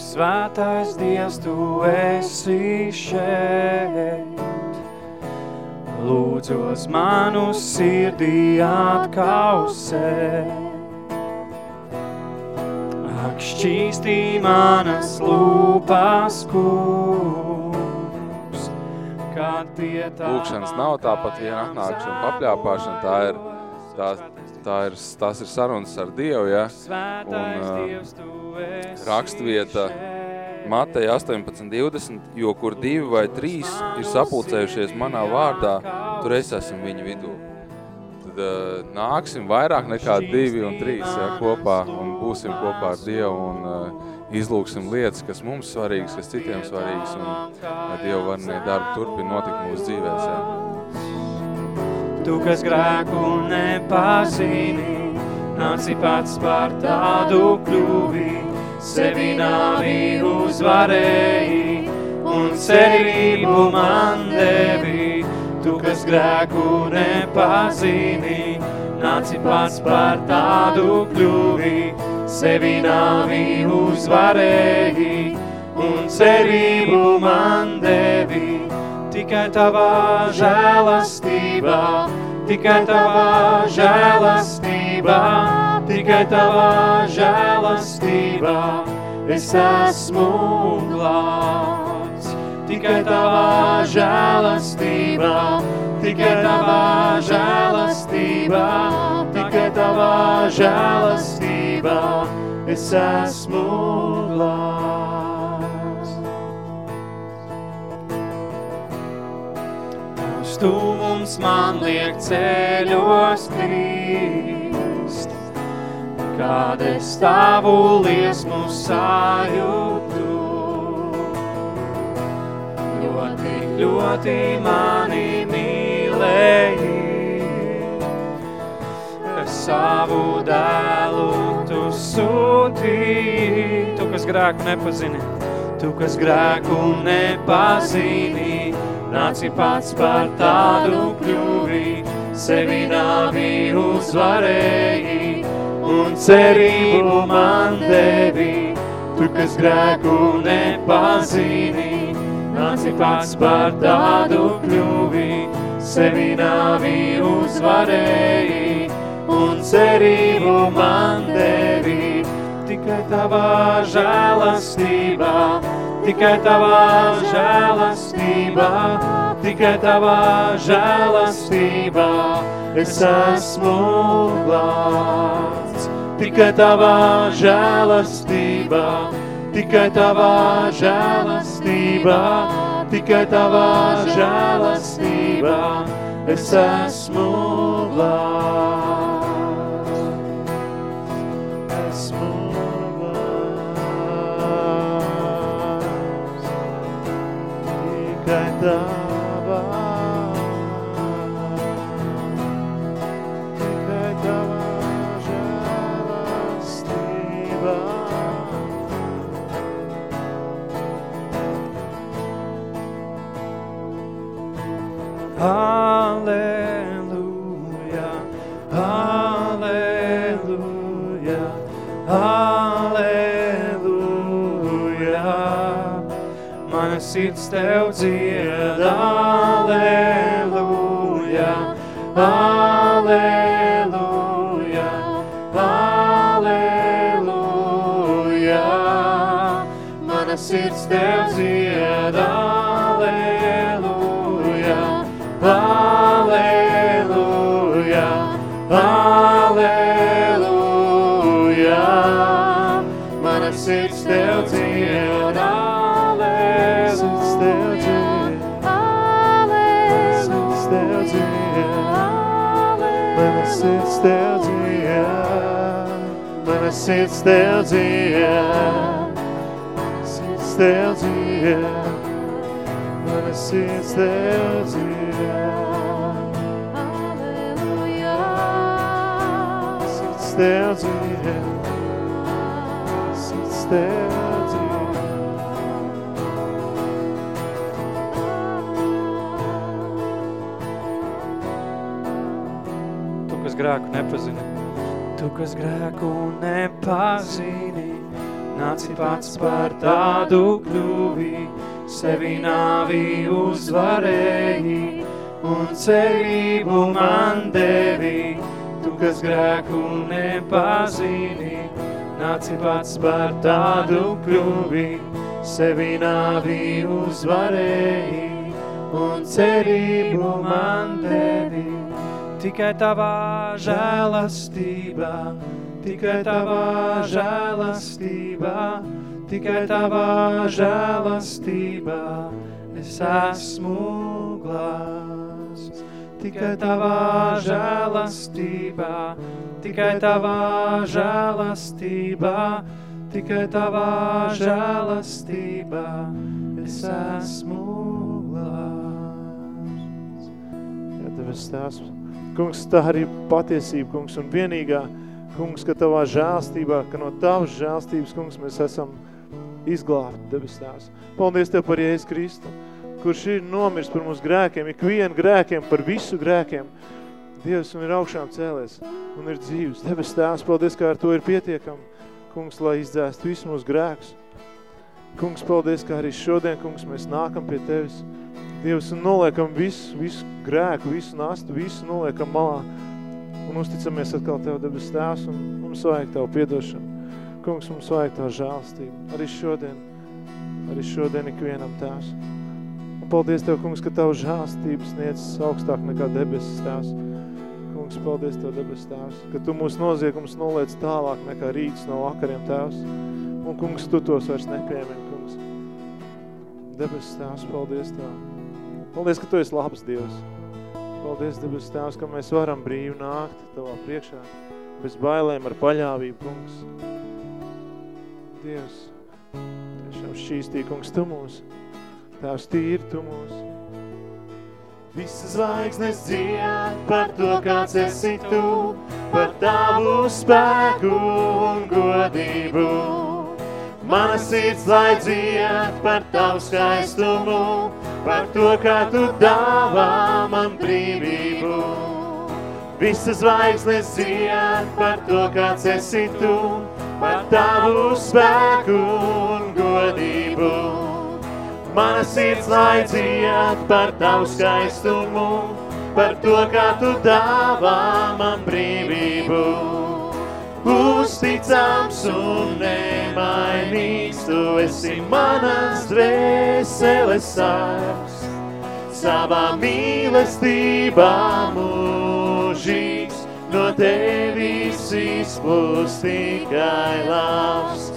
Kungs, svētais Dievs, Tu esi šeit. Lūdzos manu sirdī atkausē. Ak, šķīstī manas lūpas, kungs, kad pie tā... Lūkšanas nav tāpat viena atnākšana, papļāpāšana, tā ir, tā, tā ir, tās ir sarunas ar Dievu, ja? Un uh, rakstvieta Mateja 18.20, jo kur divi vai trīs ir sapulcējušies manā vārdā, tur es esmu viņa vidū. Tad uh, nāksim vairāk nekā divi un trīs ja, kopā un būsim kopā ar Dievu un uh, izlūksim lietas, kas mums svarīgas, kas citiem svarīgas un lai Dievu varnie darbi turpin notikt mūsu dzīvēs. Ja. Tu, kas grēku nepazini, nāci pats par tādu kļuvi, sevi nāvi uzvarēji un cerību man devi. Tu, kas grēku nepazini, nāci pats par tādu kļuvi, sevi nāvi uzvarēji un cerību man devi. Tikai tavā žēlastībā, tikai tavā žēlastībā, tikai tavā žēlastībā. Es esmu glābts. Tikai tavā žēlastībā, tikai tavā žēlastībā, tikai tavā žēlastībā. Es esmu glābts. Tavs tūmums man liek ceļos krīst, kad es tavu liesmu sajūtu. Ļoti, ļoti mani mīlēji, savu dēlu tu sūtīji. Tu, kas grēku nepazini, tu, kas grēku nepazini, nāci pats par tādu kļuvi, sevi nāvi uzvarēji un cerību man devi. Tu, kas grēku nepazini, nāci pats par tādu kļuvi, sevi nāvi uzvarēji un cerību man devi. Tikai tavā žēlastībā, tikai tavā žēlastībā, tikai tavā žēlastībā es esmu glābts. Tikai tavā žēlastībā, tikai tavā žēlastībā, tikai tavā žēlastībā es esmu glābts. Halleluja, halleluja, halleluja. Mana sirds tev dzied, halleluja, halleluja, halleluja. Mana sirds tev dzied, mana sirds tev dzied, sirds tev dzied, mana sirds tev dzied. Sirds tev dzied, sirds tev dzied. Tu, kas grēku nepazini, tu, kas grēku nepazini, Nāci pats par tādu kļuvi, sevi nāvi uzvarēji, un cerību man devi, tu, kas grēku nepazini. Nāci pats par tādu kļuvi, sevi nāvi uzvarēji, un cerību man devi. Tikai tavā žēlastībā, tikai tavā žēlastībā, tikai tavā žēlastībā es esmu glāsts. Tikai tavā žēlastībā, tikai tavā žēlastībā, tikai tavā žēlastībā es esmu glāsts. Jā, Tevis tās. Kungs, tā arī patiesība, kungs, un vienīgā, kungs, ka tavā žēlstībā, ka no tavas žēlstības, kungs, mēs esam izglābti, debes tās. Paldies Tev par Jēzus Kristu, kurš ir nomirs par mūsu grēkiem, ikvienu grēkiem, par visu grēkiem. Dievs un ir augšām cēlies un ir dzīves. Debes tās, paldies, ka ar to ir pietiekami, kungs, lai izdzēst visu mūsu grēkus. Kungs, paldies, ka arī šodien, kungs, mēs nākam pie Tevis. Dievs, un noliekam visu, visu grēku, visu nastu, visu noliekam malā. Un uzticamies atkal Tev debes tēvs, un mums vajag Tavu piedošanu. Kungs, mums vajag Tavu žālstību. Arī šodien, arī šodien ikvienam tēvs. Un paldies Tev, kungs, ka Tavu žālstību sniedz augstāk nekā debesis tēvs. Kungs, paldies Tev, debesis tēvs, ka Tu mūsu noziegums noliec tālāk nekā rīts no vakariem tēvs. Un, kungs, Tu tos vairs nepiemini, kungs. Debesis tēvs, paldies Tev. Paldies, ka Tu esi labs Dievs. Paldies, debesis tēvs, ka mēs varam brīvi nākt Tavā priekšā, bez bailēm ar paļāvību, kungs. Dievs, tiešām šķīstī, kungs, Tu mūs. Tēvs tīri, Tu mūs. Visas zvaigznes dzied par to, kāds esi Tu, par Tavu spēku un godību. Mana sirds lai dzied par Tavu skaistumu, par to, kā Tu dāvā man brīvību. Visas zvaigznes dzied par to, kāds esi Tu, par Tavu spēku un godību. Mana sirds lai dzied par Tavu skaistumu, par to, kā Tu dāvā man brīvību. Uzticams un nemainīgs, Tu esi manas dvēseles sārs, savā mīlestībā mūžīgs, no Tevis izplūst tikai labs.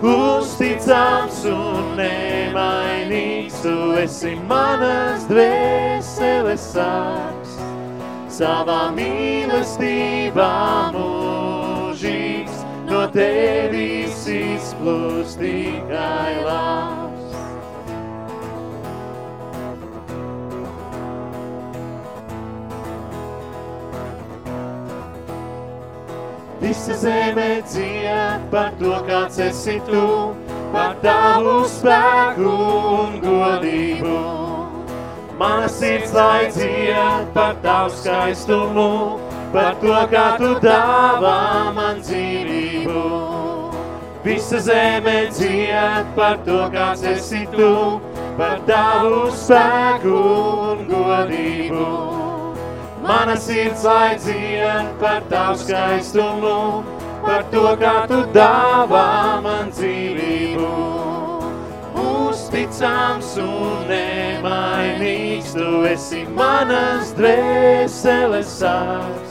Uzticams un nemainīgs, Tu esi manas dvēseles sārs, savā mīlestībā mūžīgs, no Tevis izplūst tikai labs. Visa zeme dzied par to, kāds esi tu, par tavu spēku un godību. Mana sirds lai dzied par tavu skaistumu, par to, kā tu dāvā man dzīvību. Visa zeme dzied par to, kāds esi tu, par tavu spēku un godību. Mana sirds lai dzied par tavu skaistumu, par to, kā tu dāvā man dzīvību. Uzticams un nemainīgs, tu esi manas dvēseles sāks,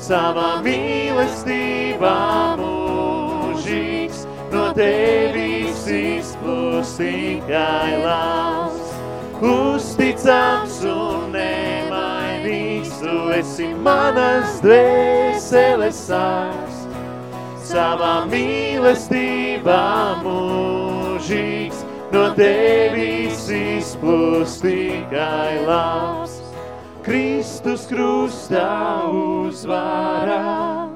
savā mīlestībā mūžīgs, no tevis izplūst tikai labs. Uzticams un nemainīgs, tu esi manas dvēseles sāks, savā mīlestībā mūžīgs, no tevis izplūst tikai labs. Kristus krustā uzvarā,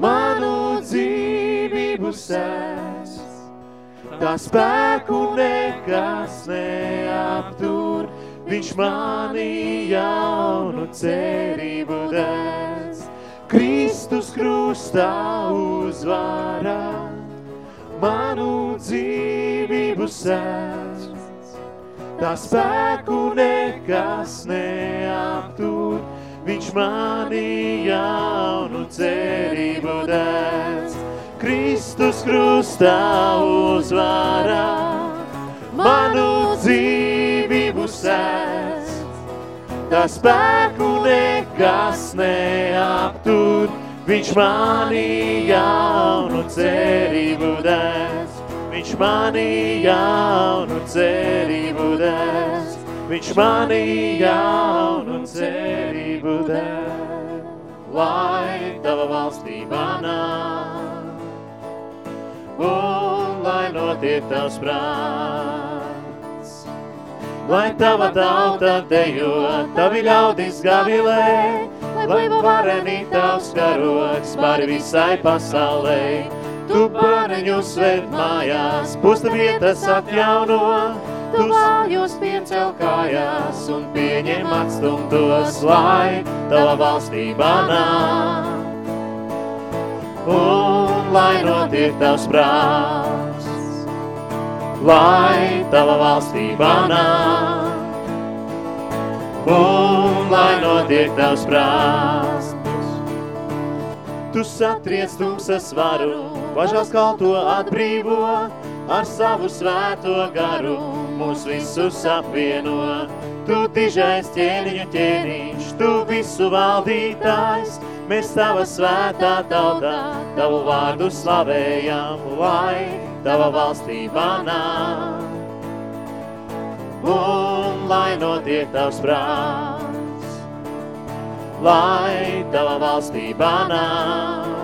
manu dzīvību sēs, tā spēku nekas neaptur, viņš mani jaunu cerību dēs. Kristus krustā uzvarā, manu dzīvību sēs. Tā spēku nekas neaptur, viņš mani jaunu cerību dēs. Kristus krustā uzvarā, manu dzīvību sēs. Tā spēku nekas neaptur, viņš mani jaunu cerību dēs. Viņš mani jaunu cerību dēs. Viņš mani jaunu cerību dēs. Lai tava valstība nāk, un lai notiek tavs prāts. Lai tava tauta dejo, tavi ļaudis gavilē, lai varenī tavs karoks pāri visai pasaulē. Tu pāreņus ved mājās, pusta vietas atjauno, tu vājos piecel kājās un pieņem atstumtos, lai tava valstībā nāk. Un lai notiek tavs prāts, lai tava valstībā nāk. Un lai notiek tavs prāts, tu satriec tumsas varu, bažās kalto atbrīvo, ar savu svēto garu mūs visus apvieno. Tu tižais ķēniņu ķēniņš, tu visu valdītājs, mēs tava svētā tautā, tavu vārdu slavējam, lai tava valstībā nāk. Un lai notiek tavs prāts, lai tava valstībā nāk.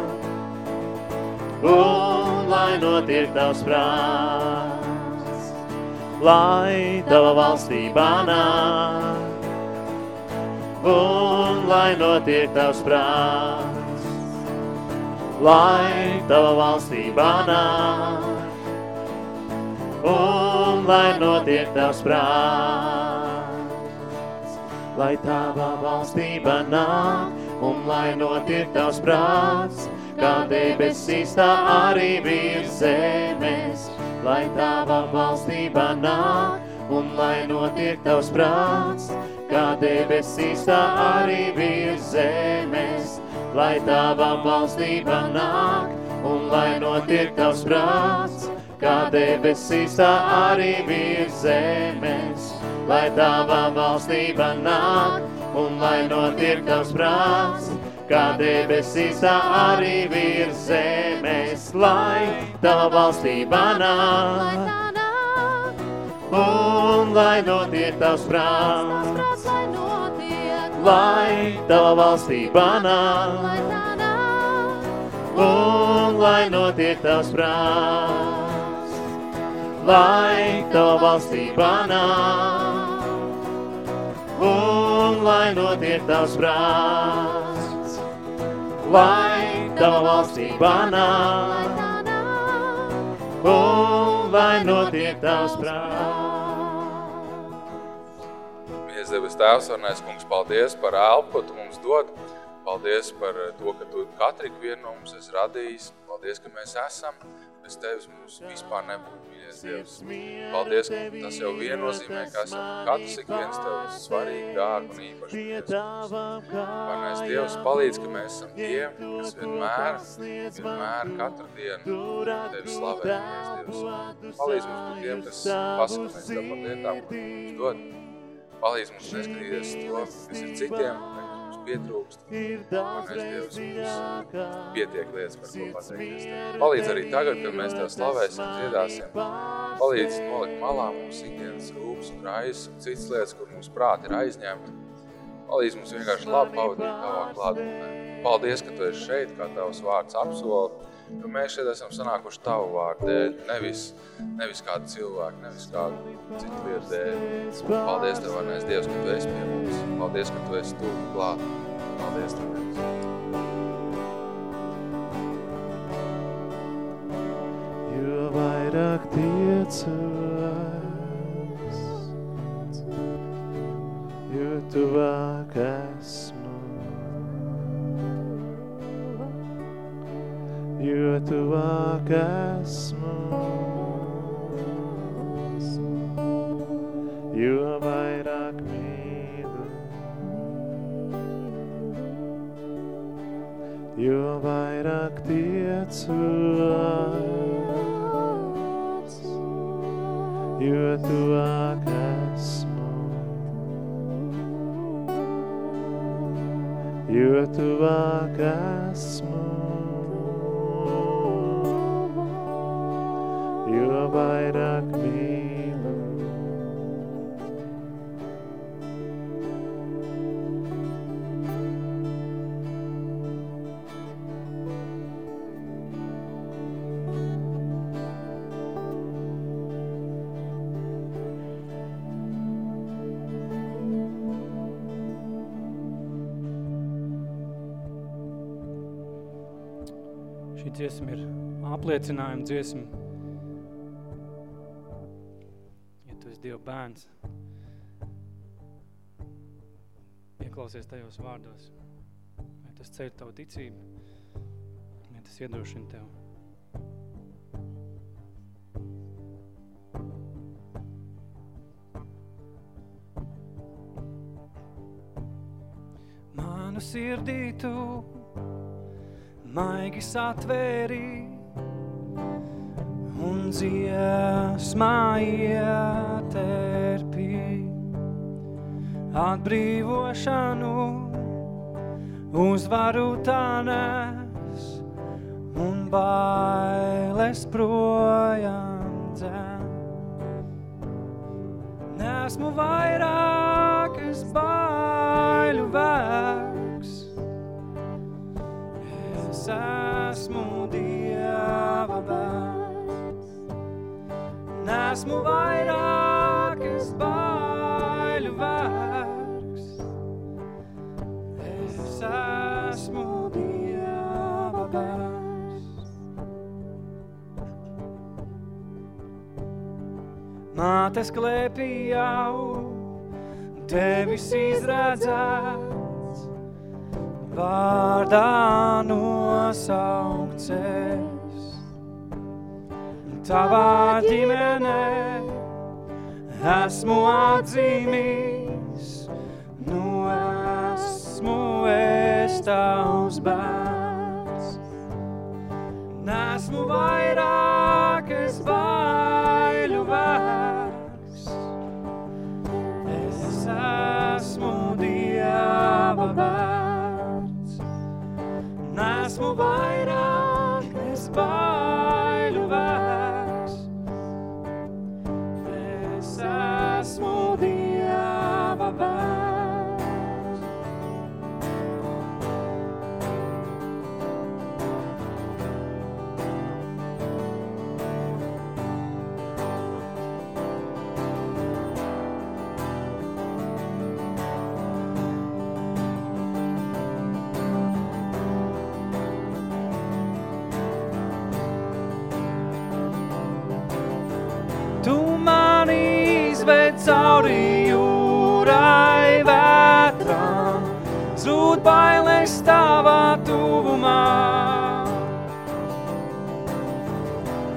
Un lai notiek tavs prāts, lai tava valstībā nāk. Un lai notiek tavs prāts, lai tava valstībā nāk. Un lai notiek tavs prāts, lai tava valstība nāk. Un lai notiek tavs prāts, kā debesīs tā arī virs zemes, lai tava valstība nāk, un lai notiek tavs prāts, kā debesīs tā arī virs zemes, lai tava valstība nāk, un lai notiek tavs prāts, kā debesīs tā arī virs zemes, lai tava valstība nāk, un lai notiek tavs prāts, kā debesīs tā arī virs zemes, lai tava valstība nāk. Un lai notiek tavs prāts, lai tava valstība nāk. Un lai notiek tavs prāts, lai tava valstība nāk. Un lai notiek tavs prāts, lai tava valstība nāk. Un lai notiek tavs prāts. Mēs debes tēvs, varnais kungs, paldies par elpu, ko tu mums dod. Paldies par to, ka tu katru vienu no mums esi radījis. Paldies, ka mēs esam. Bez tevis mums vispār nebūtu, Dievs. Paldies, ka tas jau viennozīmē, ka esam katrs ik viens tev svarīgi, dārgi un īpaši. Varnais Dievs palīdz, ka mēs esam tie, kas vienmēr, vienmēr katru dienu tevi slavē, Dievs. Palīdz mums būt tiem, kas pasakamies tev par lietām, ko tu mums dod. Palīdz mums neskatīties to, kas ir citiem, pietrūkst. Manais Dievs, mums pietiek lietas, par ko pateikties. Palīdz arī tagad, kad mēs Tev slavēsim, dziedāsim. Palīdz nolikt malā mums ikdienas rūpes un raizes un citas lietas, kur mums prāti ir aizņemti. Palīdz mums vienkārši labi pavadīt Tavā klātbūtnē. Paldies, ka Tu esi šeit, kā Tavs vārds apsola. Jo mēs šeit esam sanākuši Tavu vārdu dēļ, nevis, nevis kādu cilvēku, nevis kādu citu lietu dēļ. Paldies Tev, varnais Dievs, ka Tu esi pie mums. Paldies, ka Tu esi tu klāt. Paldies Tev, Dievs. Jo vairāk tiecos, jo tuvāk esmu. Jo tuvāk esmu, jo vairāk mīlu, jo vairāk tiecos, jo tuvāk esmu, jo tuvāk esmu, jo vairāk mīlu. Šī dziesma ir apliecinājuma dziesma. Dieva bērns, ieklausies tajos vārdos. Vai tas ceļ tavu ticību, vai tas iedrošina tev. Manu sirdī tu maigi satvēri un dziesmā ieterpi atbrīvošanu uzvaru tā nes un bailes projām dzēn. Nesmu vairāk, es baiļu vēks, Es esmu Dieva bērns. Nesmu vairāk, Mātes klēpī jau tevis izredzēts, vārdā nosaukts. Tavā ģimenē esmu atzīmīs, nu esmu es tavs bērns. Nesmu vairāk, es baiļu Nesmu vairāk, cauri jūrai vētram, zūd bailes tavā tuvumā.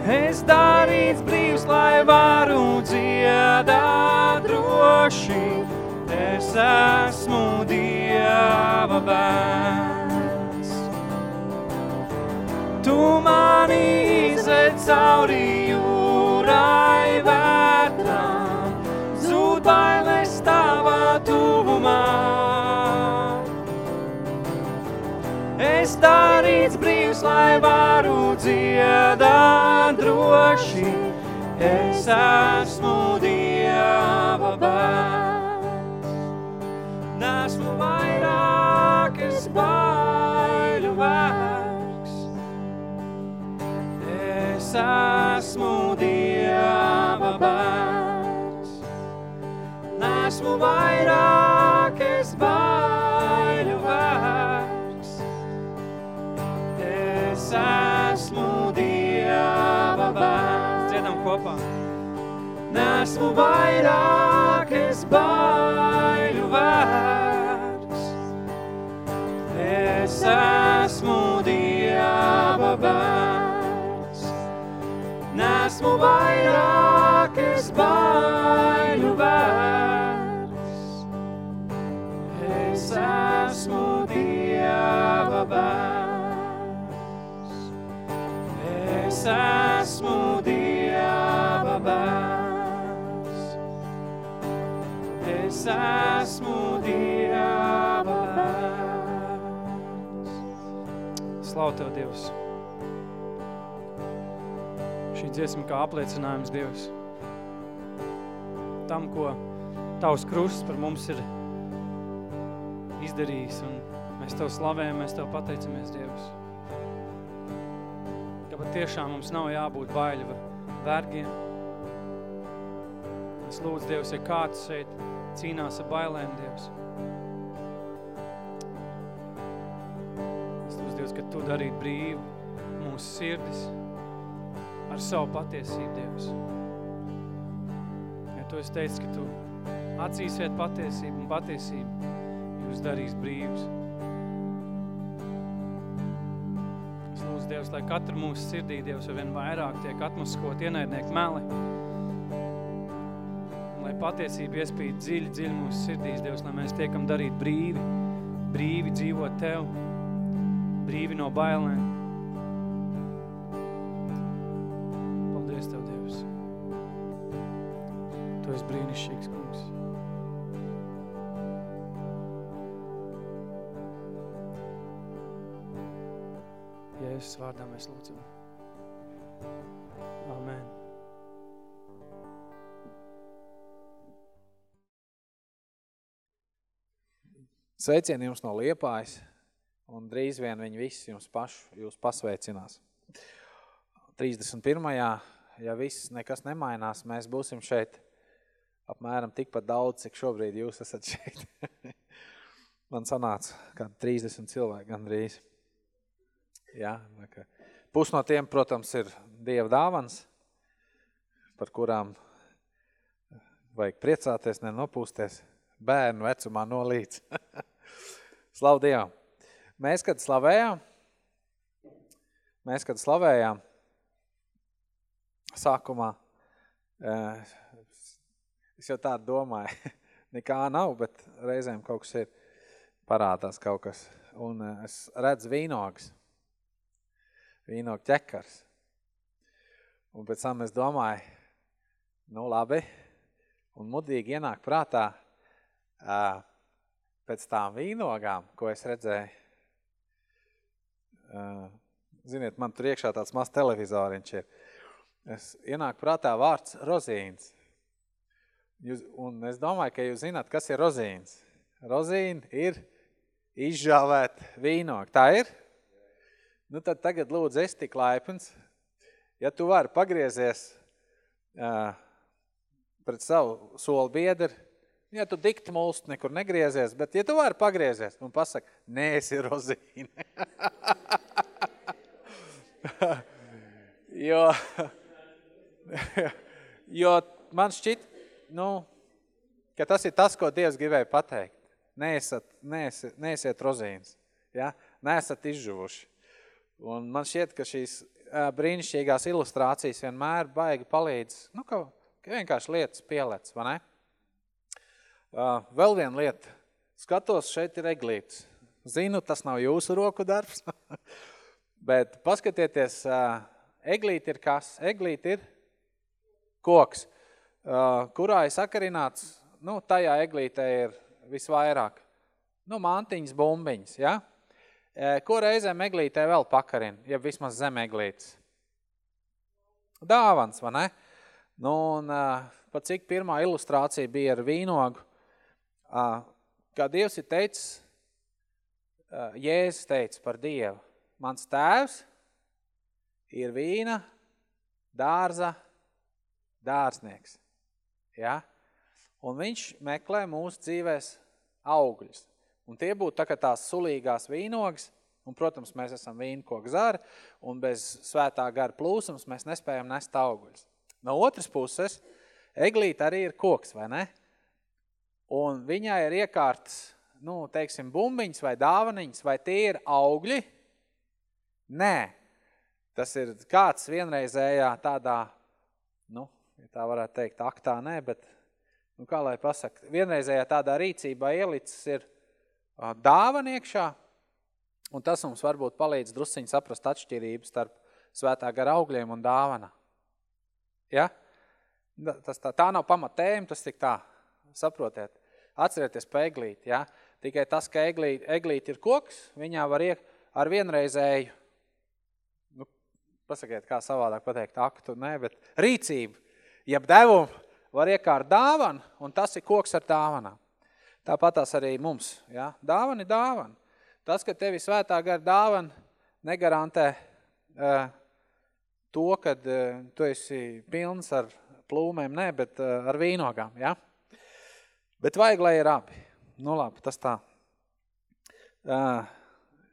Es darīts brīvs, lai varu dziedāt droši, es esmu Dieva bērns. Tu mani izved cauri Es darīts brīvs, lai varu dziedāt droši, es esmu Dieva bērns. Nesmu vairāk, es baiļu vērks. Es esmu esmu Dieva bērns. Dziedam kopā. Nesmu vairāk, es baiļu vērks. Es esmu Dieva bērns. nesmu vairāk es baiļu vērts. Es esmu Dieva bērns. Es esmu Dieva bērns. Es esmu Dieva bērns. Slavu Tev, Dievs! Šī dziesma kā apliecinājums Dievs. Tam, ko Tavs krusts par mums ir izdarījis, un mēs Tev slavējam, mēs Tev pateicamies, Dievs. Ka pat tiešām mums nav jābūt baiļu vergiem. Es lūdzu, Dievs, ja kāds šeit cīnās ar bailēm, Dievs. Es lūdzu, Dievs, ka Tu darīt brīvu mūsu sirdis, ar savu patiesību, Dievs. Ja tu esi teicis, ka tu atzīsiet patiesību un patiesību jūs darīs brīvs. Dievs, lai katru mūsu sirdī, Dievs, vien vairāk tiek atmaskot ienaidnieku meli. Un lai patiesība iespīd dziļi, dziļi mūsu sirdīs, Dievs, lai mēs tiekam darīt brīvi, brīvi dzīvot Tev, brīvi no bailēm. Vārdā mēs lūdzam. Amen. Sveicieni jums no Liepājas, un drīz vien viņi visi jums pašu jūs pasveicinās. 31. ja viss nekas nemainās, mēs būsim šeit apmēram tikpat daudz, cik šobrīd jūs esat šeit. Man sanāca kādi 30 cilvēki gandrīz. Jā, ka pus no tiem, protams, ir Dieva dāvans, par kurām vajag priecāties, nenopūsties bērnu vecumā nolīdz. Slavu Dievam! Mēs, kad slavējām, mēs, kad slavējām, sākumā, es jau tādu domāju, nekā nav, bet reizēm kaut kas ir, parādās kaut kas. Un es redzu vīnogas, vīnog ķekars. Un pēc tam es domāju, nu labi, un mudīgi ienāk prātā, Uh, pēc tām vīnogām, ko es redzēju, uh, ziniet, man tur iekšā tāds maz televizoriņš ir, es ienāk prātā vārds rozīns. Jūs, un es domāju, ka jūs zināt, kas ir rozīns. Rozīna ir izžāvēt vīnogu. Tā ir? Nu tad tagad lūdzu es tik laipns, ja tu vari pagriezies uh, pret savu soli biedru, Ja tu dikti mulst, nekur negriezies, bet ja tu vari pagriezies un pasaka, nē, es ir rozīne. jo, jo man šķit, nu, ka tas ir tas, ko Dievs gribēja pateikt. Neesat, neesiet, neesiet rozīnes, ja? neesat izžuvuši. Un man šķiet, ka šīs brīnišķīgās ilustrācijas vienmēr baigi palīdz, nu, ka, ka vienkārši lietas pielec, vai ne? Uh, vēl viena lieta. Skatos, šeit ir eglītis. Zinu, tas nav jūsu roku darbs, bet paskatieties, uh, eglīti ir kas? Eglīti ir koks, uh, kurā ir sakarināts, nu, tajā eglītē ir visvairāk. Nu, mantiņas, bumbiņas, ja? Ko reizēm eglītē vēl pakarina, ja vismaz zem eglītes? Dāvans, vai ne? Nu, un pat cik pirmā ilustrācija bija ar vīnogu, kā Dievs ir teicis, Jēzus teica par Dievu, mans tēvs ir vīna, dārza, dārznieks. Ja? Un viņš meklē mūsu dzīvēs augļus. Un tie būtu tā kā tās sulīgās vīnogas, un, protams, mēs esam vīnkoku zari, un bez svētā gara plūsums mēs nespējam nest augļus. No otras puses, eglīt arī ir koks, vai ne? un viņai ir iekārtas, nu, teiksim, bumbiņas vai dāvaniņas, vai tie ir augļi? Nē. Tas ir kāds vienreizējā tādā, nu, ja tā varētu teikt, aktā, nē, bet, nu, kā lai pasaka, vienreizējā tādā rīcībā ielicis ir dāvan iekšā, un tas mums varbūt palīdz drusciņi saprast atšķirības starp svētā gara augļiem un dāvana. Ja? Tas tā, tā nav pamatējuma, tas tik tā, saprotiet. Atcerieties pa eglīti, ja? Tikai tas, ka eglīti, eglīti ir koks, viņā var iek ar vienreizēju, nu, pasakiet, kā savādāk pateikt, aktu, ne, bet rīcību, jeb devumu var iekārt dāvanu, un tas ir koks ar dāvanām. Tāpatās arī mums, ja? Dāvana ir dāvana. Tas, ka tevi svētā gara dāvana negarantē uh, to, kad uh, tu esi pilns ar plūmēm, ne, bet uh, ar vīnogām, ja? Bet vajag, lai ir abi. Nu labi, tas tā. Uh,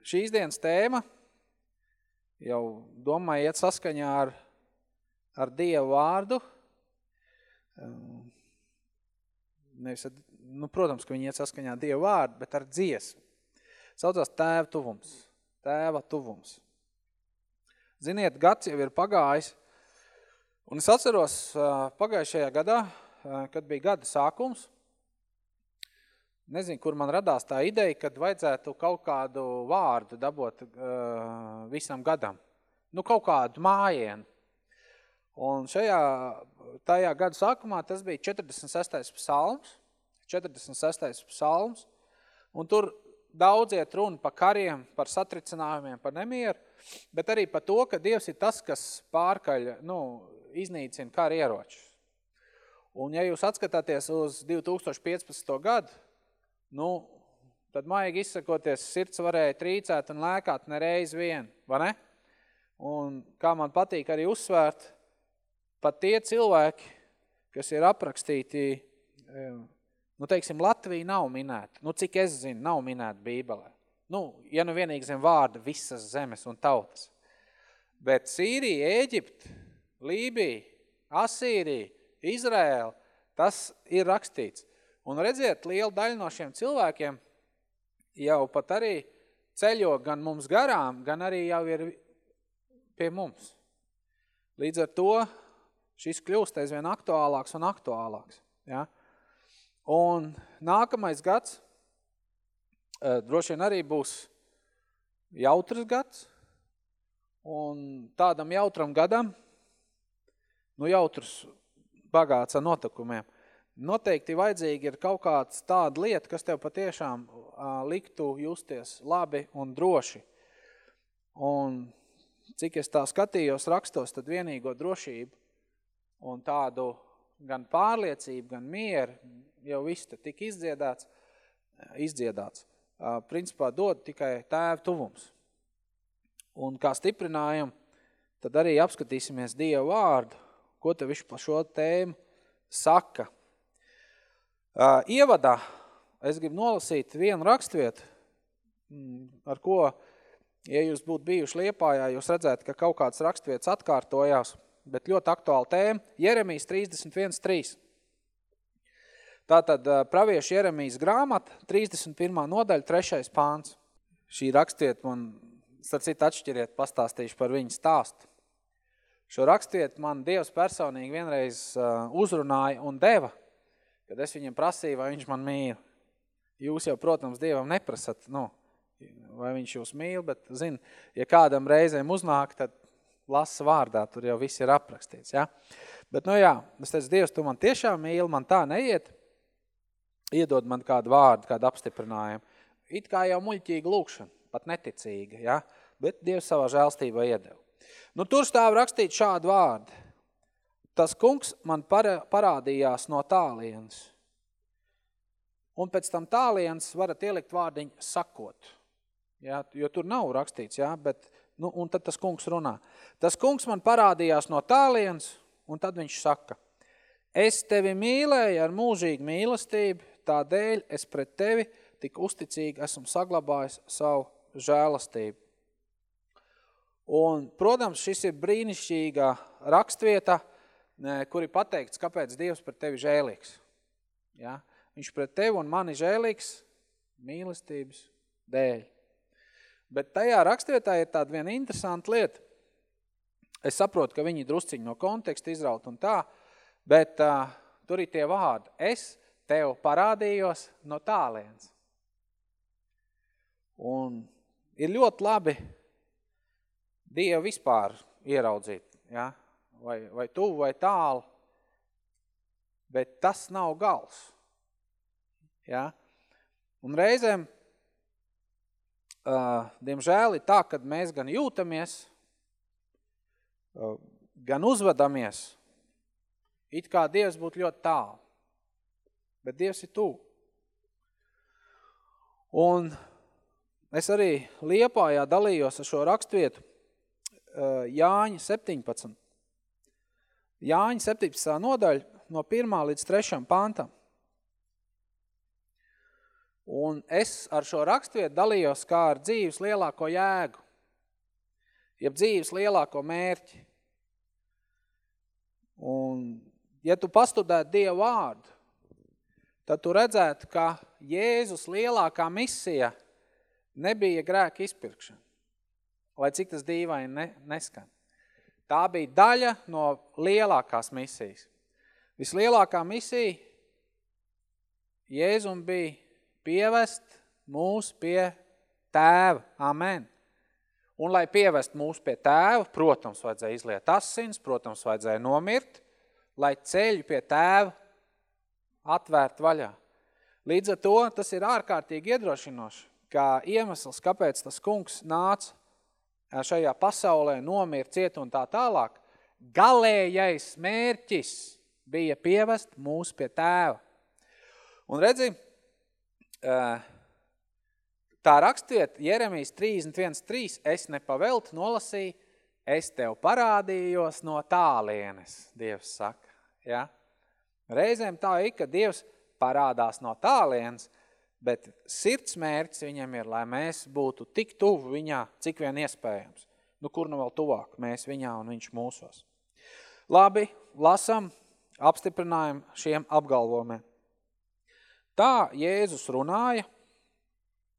šīs dienas tēma jau domāju iet saskaņā ar, ar Dievu vārdu. Uh, nevis, nu, protams, ka viņi iet saskaņā Dievu vārdu, bet ar dziesmu. Saucās tēva tuvums. Tēva tuvums. Ziniet, gads jau ir pagājis, Un es atceros pagājušajā gadā, kad bija gada sākums, nezinu, kur man radās tā ideja, kad vajadzētu kaut kādu vārdu dabot visam gadam. Nu, kaut kādu mājienu. Un šajā, tajā gada sākumā tas bija 46. psalms, 46. psalms, un tur daudz iet runa par kariem, par satricinājumiem, par nemieru, bet arī par to, ka Dievs ir tas, kas pārkaļ, nu, iznīcina kara ieročus. Un ja jūs atskatāties uz 2015. gadu, nu, tad maigi izsakoties, sirds varēja trīcēt un lēkāt nereiz vien, vai ne? Un kā man patīk arī uzsvērt, pat tie cilvēki, kas ir aprakstīti, nu, teiksim, Latvija nav minēta. Nu, cik es zinu, nav minēta Bībelē. Nu, ja nu vienīgi zem vārda visas zemes un tautas. Bet Sīrija, Ēģipte, Lībija, Asīrija, Izraēla, tas ir rakstīts. Un redziet, liela daļa no šiem cilvēkiem jau pat arī ceļo gan mums garām, gan arī jau ir pie mums. Līdz ar to šis kļūst aizvien aktuālāks un aktuālāks. Ja? Un nākamais gads uh, droši vien arī būs jautrs gads, un tādam jautram gadam nu, jautrs, bagāts ar notikumiem. Noteikti vajadzīgi ir kaut kāds tāda lieta, kas tev patiešām liktu justies labi un droši. Un cik es tā skatījos rakstos, tad vienīgo drošību un tādu gan pārliecību, gan mieru, jau viss te tik izdziedāts, izdziedāts. Principā dod tikai tēva tuvums. Un kā stiprinājumu, tad arī apskatīsimies Dievu vārdu, ko te viņš pa šo tēmu saka. Ievadā es gribu nolasīt vienu rakstvietu, mm, ar ko, ja jūs būtu bijuši Liepājā, jūs redzētu, ka kaut kāds rakstvietas atkārtojās, bet ļoti aktuāla tēma, Jeremijas 31.3. Tātad praviešu Jeremijas grāmata, 31. nodaļa, 3. pāns. Šī rakstiet man, starp citu atšķiriet, pastāstīšu par viņu stāstu. Šo rakstiet man Dievs personīgi vienreiz uzrunāja un deva, kad es viņam prasīju, vai viņš man mīl. Jūs jau, protams, Dievam neprasat, nu, vai viņš jūs mīl, bet, zin, ja kādam reizēm uznāk, tad lasa vārdā, tur jau viss ir aprakstīts, ja? Bet, nu jā, es teicu, Dievs, tu man tiešām mīli, man tā neiet, iedod man kādu vārdu, kādu apstiprinājumu. It kā jau muļķīga lūkšana, pat neticīga, ja? bet Dievs savā žēlstībā iedeva. Nu, tur stāv rakstīt šādu vārdu. Tas kungs man parādījās no tālienes. Un pēc tam tālienes varat ielikt vārdiņu sakot. Ja, jo tur nav rakstīts, ja, bet, nu, un tad tas kungs runā. Tas kungs man parādījās no tālienes, un tad viņš saka, es tevi mīlēju ar mūžīgu mīlestību, tādēļ es pret tevi tik uzticīgi esmu saglabājis savu žēlastību. Un, protams, šis ir brīnišķīga rakstvieta, kur ir pateikts, kāpēc Dievs par tevi žēlīgs. Ja? Viņš pret tevi un mani žēlīgs mīlestības dēļ. Bet tajā rakstvietā ir tāda viena interesanta lieta. Es saprotu, ka viņi drusciņi no konteksta izraut un tā, bet uh, tur ir tie vārdi. Es tev parādījos no tāliens. Un ir ļoti labi Dievu vispār ieraudzīt, ja? vai, vai tuvu vai tālu, bet tas nav gals. Ja? Un reizēm, uh, diemžēl, ir tā, kad mēs gan jūtamies, uh, gan uzvedamies, it kā Dievs būtu ļoti tālu bet Dievs ir tu. Un es arī Liepājā dalījos ar šo rakstvietu Jāņa 17. Jāņa 17. nodaļa no 1. līdz 3. pantam. Un es ar šo rakstvietu dalījos kā ar dzīves lielāko jēgu, jeb dzīves lielāko mērķi. Un, ja tu pastudētu Dievu vārdu, tad tu redzētu, ka Jēzus lielākā misija nebija grēka izpirkšana. Lai cik tas dīvaini ne, neskan. Tā bija daļa no lielākās misijas. Vislielākā misija Jēzum bija pievest mūs pie tēva. Amen. Un, lai pievest mūs pie tēva, protams, vajadzēja izliet asins, protams, vajadzēja nomirt, lai ceļu pie tēva atvērt vaļā. Līdz ar to tas ir ārkārtīgi iedrošinoši, kā iemesls, kāpēc tas kungs nāca šajā pasaulē, nomir, ciet un tā tālāk, galējais mērķis bija pievest mūs pie tēva. Un redzi, tā rakstiet Jeremijas 31.3, es nepaveltu nolasīju, es tev parādījos no tālienes, Dievs saka. Ja? Reizēm tā ir, ka Dievs parādās no tālienes, bet sirds mērķis viņam ir, lai mēs būtu tik tuvu viņā, cik vien iespējams. Nu, kur nu vēl tuvāk mēs viņā un viņš mūsos. Labi, lasam, apstiprinājam šiem apgalvojumiem. Tā Jēzus runāja,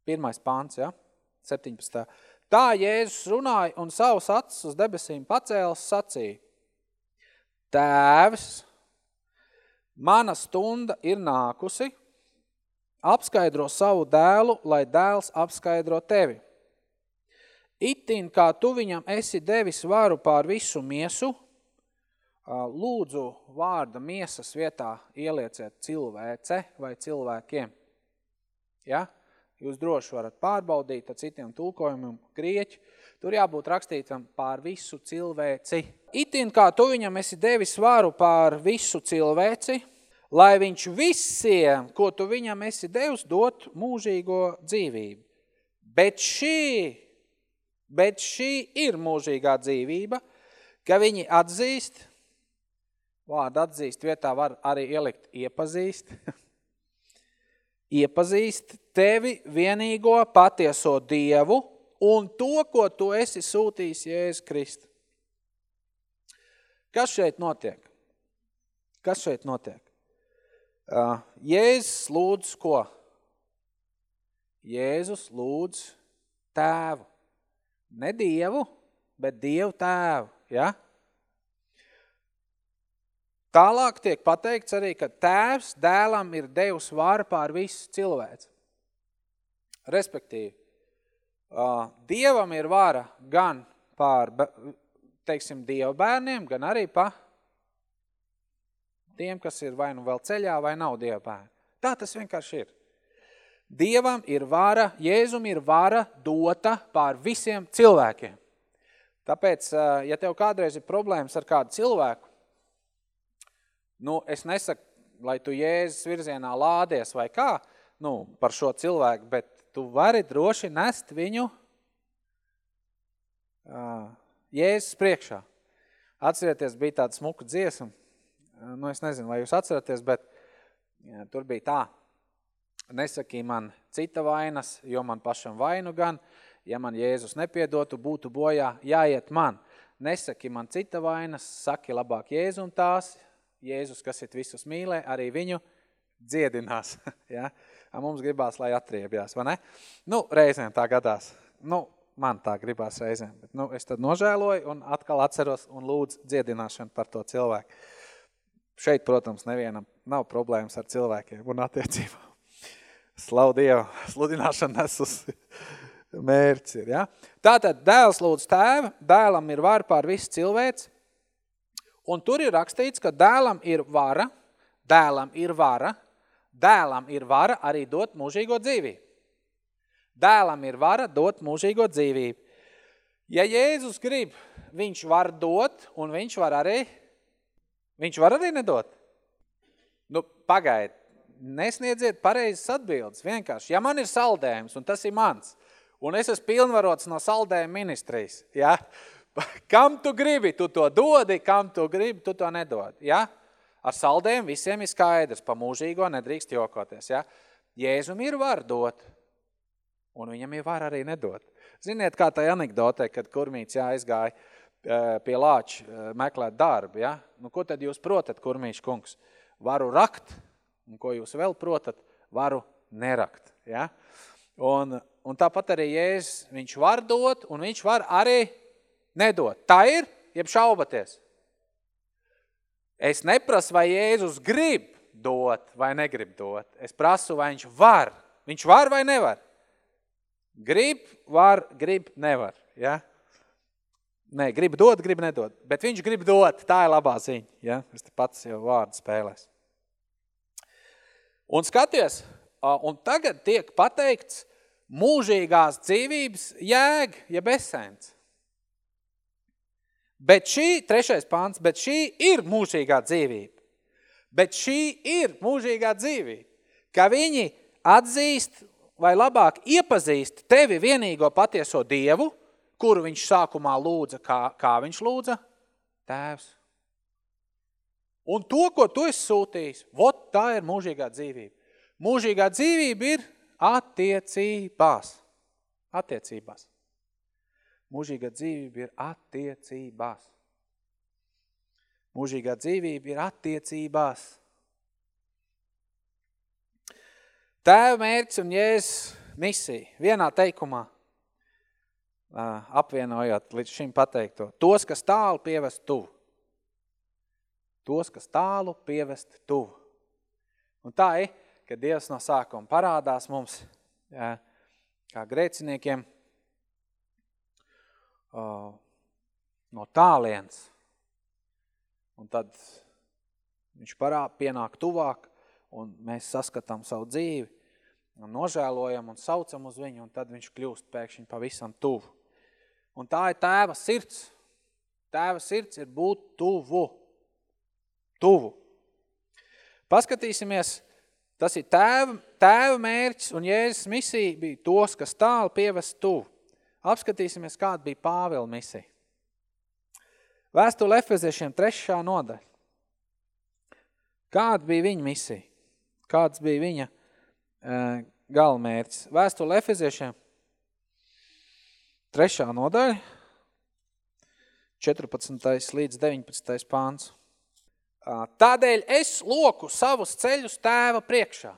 pirmais pāns, ja, 17. Tā Jēzus runāja un savus acis uz debesīm pacēlis sacīja. Tēvs, Mana stunda ir nākusi, apskaidro savu dēlu, lai dēls apskaidro tevi. Itin, kā tu viņam esi devis varu pār visu miesu, lūdzu vārda miesas vietā ielieciet cilvēce vai cilvēkiem. Ja? Jūs droši varat pārbaudīt ar citiem tulkojumiem grieķu. Tur jābūt rakstītam pār visu cilvēci. Itin, kā tu viņam esi devis varu pār visu cilvēci, lai viņš visiem, ko tu viņam esi devis, dot mūžīgo dzīvību. Bet šī, bet šī ir mūžīgā dzīvība, ka viņi atzīst, vārdu atzīst vietā var arī ielikt iepazīst, iepazīst tevi vienīgo patieso Dievu un to, ko tu esi sūtījis Jēzus Kristu. Kas šeit notiek? Kas šeit notiek? Uh, Jēzus lūdz ko? Jēzus lūdz tēvu. Ne Dievu, bet Dievu tēvu. Ja? Tālāk tiek pateikts arī, ka tēvs dēlam ir devis varu pār visu cilvēci. Respektīvi, Dievam ir vara gan pār teiksim, Dieva bērniem, gan arī pa tiem, kas ir vai nu vēl ceļā, vai nav Dieva bērni. Tā tas vienkārši ir. Dievam ir vara, Jēzum ir vara dota pār visiem cilvēkiem. Tāpēc, ja tev kādreiz ir problēmas ar kādu cilvēku, nu, es nesaku, lai tu Jēzus virzienā lādies vai kā, nu, par šo cilvēku, bet tu vari droši nest viņu uh, Jēzus priekšā. Atcerieties, bija tāda smuka dziesma. Nu, es nezinu, vai jūs atceraties, bet jā, tur bija tā. Nesakī man cita vainas, jo man pašam vainu gan. Ja man Jēzus nepiedotu, būtu bojā, jāiet man. Nesaki man cita vainas, saki labāk Jēzu un tās. Jēzus, kas it visus mīlē, arī viņu dziedinās. ja? Mums gribās, lai atriebjās, vai ne? Nu, reizēm tā gadās. Nu, man tā gribās reizēm. Bet, nu, es tad nožēloju un atkal atceros un lūdzu dziedināšanu par to cilvēku. Šeit, protams, nevienam nav problēmas ar cilvēkiem un attiecībām. Slavu Dievu, sludināšana nes uz mērķis ir. Ja? Tātad dēls lūdz tēva, dēlam ir vara pār visu cilvēci, un tur ir rakstīts, ka dēlam ir vara, dēlam ir vara, dēlam ir vara arī dot mūžīgo dzīvību. Dēlam ir vara dot mūžīgo dzīvību. Ja Jēzus grib, viņš var dot, un viņš var arī, viņš var arī nedot. Nu, pagaid, nesniedziet pareizes atbildes. Vienkārši, ja man ir saldējums, un tas ir mans, un es esmu pilnvarots no saldējuma ministrijas, ja? kam tu gribi, tu to dodi, kam tu gribi, tu to nedod. Ja? Ar saldējumu visiem ir skaidrs, pa mūžīgo nedrīkst jokoties. Ja? Jēzum ir var dot, un viņam ir var arī nedot. Ziniet, kā tā anekdotē, kad kurmīts jāizgāja pie lāča meklēt darbu, ja? Nu, ko tad jūs protat, kurmīš kungs? Varu rakt, un ko jūs vēl protat? Varu nerakt, ja? Un, un tāpat arī Jēzus, viņš var dot, un viņš var arī nedot. Tā ir, jeb šaubaties. Es neprasu, vai Jēzus grib dot vai negrib dot. Es prasu, vai viņš var. Viņš var vai nevar? Grib, var, grib, nevar. Ja? Nē, grib dot, grib nedot. Bet viņš grib dot, tā ir labā ziņa. Ja? Es te pats jau vārdu spēlēs. Un skaties, un tagad tiek pateikts mūžīgās dzīvības jēg, ja besēns. Bet šī, trešais pāns, bet šī ir mūžīgā dzīvība. Bet šī ir mūžīgā dzīvība, ka viņi atzīst vai labāk iepazīst tevi vienīgo patieso Dievu, kuru viņš sākumā lūdza, kā, kā viņš lūdza? Tēvs. Un to, ko tu esi sūtījis, vot tā ir mūžīgā dzīvība. Mūžīgā dzīvība ir attiecībās. Attiecībās. Mūžīgā dzīvība ir attiecībās. Mūžīgā dzīvība ir attiecībās. Tēva mērķis un Jēzus misija vienā teikumā apvienojot līdz šim pateikto. Tos, kas tālu pievest tuvu. Tos, kas tālu pievest tuvu. Un tā ir, ka Dievs no sākuma parādās mums, jā, kā grēciniekiem, no tāliens. Un tad viņš parā, pienāk tuvāk, un mēs saskatām savu dzīvi, un nožēlojam un saucam uz viņu, un tad viņš kļūst pēkšņi pavisam tuvu. Un tā ir tēva sirds. Tēva sirds ir būt tuvu. Tuvu. Paskatīsimies, tas ir tēva, tēva mērķis, un Jēzus misija bija tos, kas tālu pievest tuvu. Apskatīsimies, kāda bija Pāvila misija. Vēstule Efeziešiem trešā nodaļa. Kāda bija viņa misija? Kāds bija viņa uh, galmērķis? Vēstule Efeziešiem trešā nodaļa, 14. līdz 19. pāns. Tādēļ es loku savus ceļus tēva priekšā.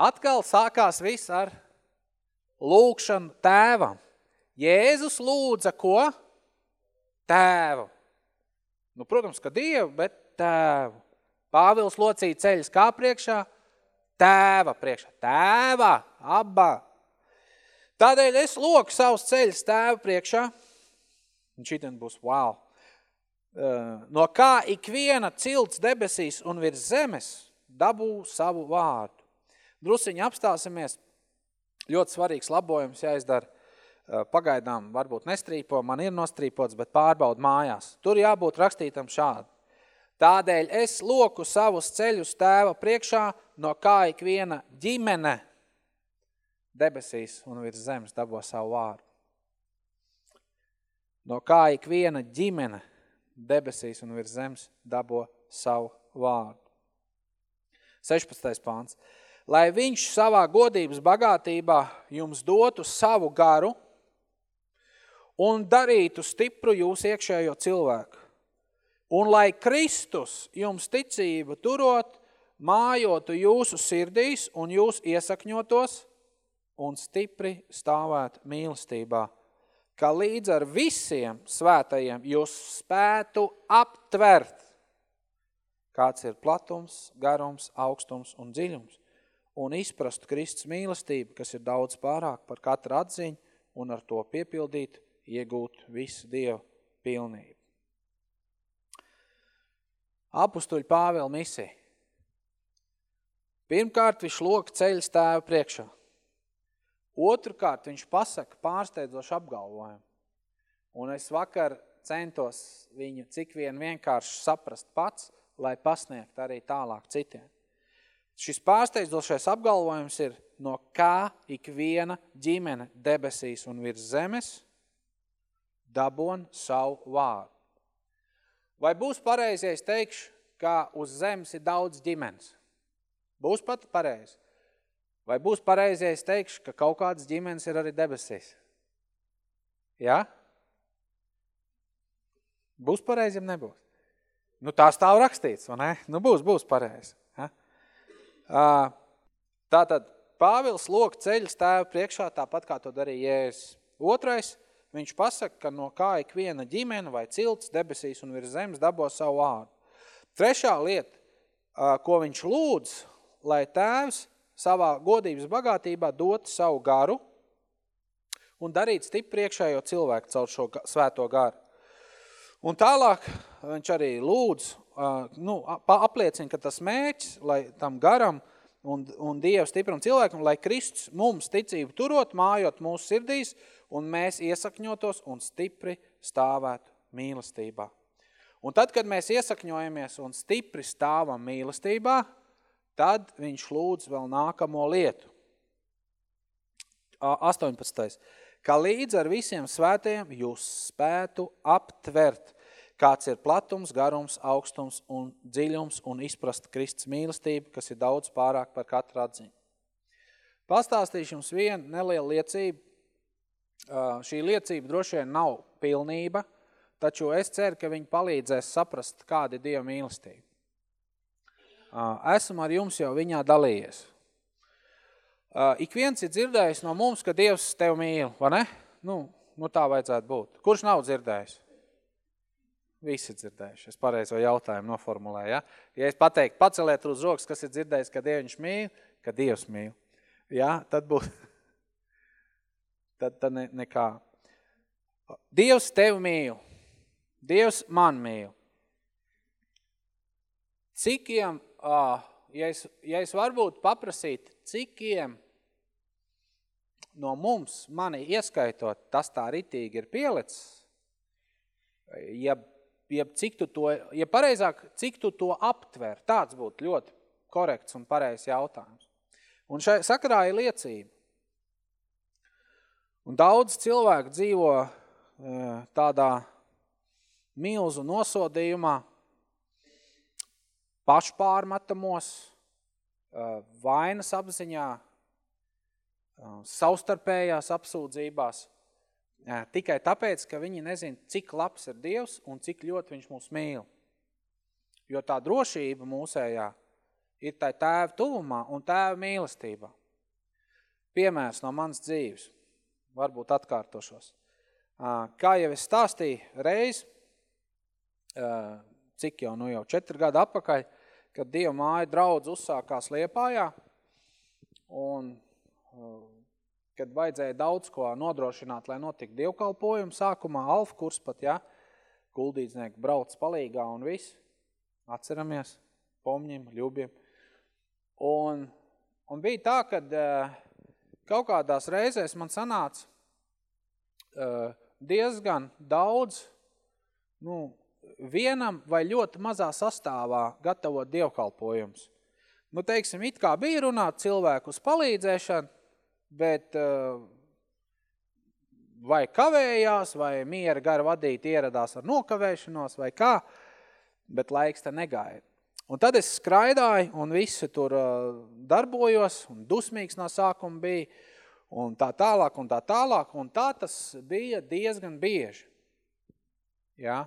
Atkal sākās viss ar lūkšanu tēvam. Jēzus lūdza ko? Tēvu. Nu, protams, ka Dievu, bet tēvu. Pāvils locīja ceļus kā priekšā? Tēva priekšā. Tēva, abā. Tādēļ es loku savus ceļus tēva priekšā. Un šitien būs wow. No kā ikviena cilts debesīs un virs zemes dabū savu vārdu. Drusiņi apstāsimies Ļoti svarīgs labojums jāizdara. Pagaidām varbūt nestrīpo, man ir nostrīpots, bet pārbaud mājās. Tur jābūt rakstītam šādi. Tādēļ es loku savus ceļus tēva priekšā, no kā ikviena ģimene debesīs un virs zemes dabo savu vārdu. No kā ikviena ģimene debesīs un virs zemes dabo savu vārdu. 16. pāns lai viņš savā godības bagātībā jums dotu savu garu un darītu stipru jūs iekšējo cilvēku. Un lai Kristus jums ticību turot, mājotu jūsu sirdīs un jūs iesakņotos un stipri stāvēt mīlestībā, ka līdz ar visiem svētajiem jūs spētu aptvert, kāds ir platums, garums, augstums un dziļums, un izprastu Kristus mīlestību, kas ir daudz pārāk par katru atziņu, un ar to piepildīt, iegūt visu Dievu pilnību. Apustuļu Pāvela misija. Pirmkārt, viņš lok ceļas tēva priekšā. Otrkārt, viņš pasaka pārsteidzošu apgalvojumu. Un es vakar centos viņu cik vien vienkārši saprast pats, lai pasniegt arī tālāk citiem. Šis pārsteidzošais apgalvojums ir, no kā ikviena ģimene debesīs un virs zemes dabon savu vārdu. Vai būs pareizi, ja es teikšu, ka uz zemes ir daudz ģimenes? Būs pat pareizi. Vai būs pareizi, ja es teikšu, ka kaut kādas ģimenes ir arī debesīs? Jā? Būs pareizi, ja nebūs? Nu, tā stāv rakstīts, vai ne? Nu, būs, būs pareizi. Tātad Pāvils lok ceļas tēva priekšā, tāpat kā to darīja Jēzus. Otrais, viņš pasaka, ka no kā ikviena ģimene vai cilts debesīs un virs zemes dabo savu vārdu. Trešā lieta, ko viņš lūdz, lai tēvs savā godības bagātībā dot savu garu un darīt stipri priekšējo cilvēku caur šo svēto garu. Un tālāk viņš arī lūdz, nu, apliecina, ka tas mēķis, lai tam garam un, un Dievu stipram cilvēkam, lai Kristus mums ticību turot, mājot mūsu sirdīs, un mēs iesakņotos un stipri stāvētu mīlestībā. Un tad, kad mēs iesakņojamies un stipri stāvam mīlestībā, Tad viņš lūdz vēl nākamo lietu. 18. Kā līdz ar visiem svētajiem jūs spētu aptvert, kāds ir platums, garums, augstums un dziļums un izprast Kristus mīlestību, kas ir daudz pārāk par katru atziņu. Pastāstīšu jums vienu nelielu liecību. Šī liecība droši vien nav pilnība, taču es ceru, ka viņi palīdzēs saprast, kāda ir Dieva mīlestība esmu ar jums jau viņā dalījies. Ik viens ir dzirdējis no mums, ka Dievs tev mīl, vai ne? Nu, nu tā vajadzētu būt. Kurš nav dzirdējis? Visi dzirdējuši. Es pareizo jautājumu noformulēju. Ja, ja es pateiktu, paceliet uz rokas, kas ir dzirdējis, ka Dieviņš mīl, ka Dievs mīl. Ja, tad būs, tad, tad ne, nekā. Dievs tev mīl. Dievs man mīl. Cikiem ja es, ja es varbūt paprasīt, cikiem no mums, mani ieskaitot, tas tā ritīgi ir pielicis, ja, ja, cik tu to, ja pareizāk, cik tu to aptver, tāds būtu ļoti korekts un pareizs jautājums. Un šai sakarā ir liecība. Un daudz cilvēku dzīvo tādā milzu nosodījumā, pašpārmetamos, vainas apziņā, savstarpējās apsūdzībās, tikai tāpēc, ka viņi nezin, cik labs ir Dievs un cik ļoti viņš mūs mīl. Jo tā drošība mūsējā ir tā tēva tuvumā un tēva mīlestībā. Piemērs no manas dzīves, varbūt atkārtošos. Kā jau es stāstīju reiz, cik jau, nu jau četri gadi apakaļ, kad Dieva māja draudz uzsākās Liepājā, un kad vajadzēja daudz ko nodrošināt, lai notika dievkalpojumu, sākumā alfa kurs pat, ja, guldīdznieki brauc palīgā un viss, atceramies, pomņim, ļubiem. Un, un bija tā, kad uh, kaut kādās reizēs man sanāca uh, diezgan daudz, nu, vienam vai ļoti mazā sastāvā gatavot dievkalpojums. Nu, teiksim, it kā bija runāt cilvēku uz palīdzēšanu, bet uh, vai kavējās, vai miera gara vadīt ieradās ar nokavēšanos, vai kā, bet laiks te negāja. Un tad es skraidāju un visi tur uh, darbojos, un dusmīgs no sākuma bija, un tā tālāk, un tā tālāk, un tā tas bija diezgan bieži. Ja?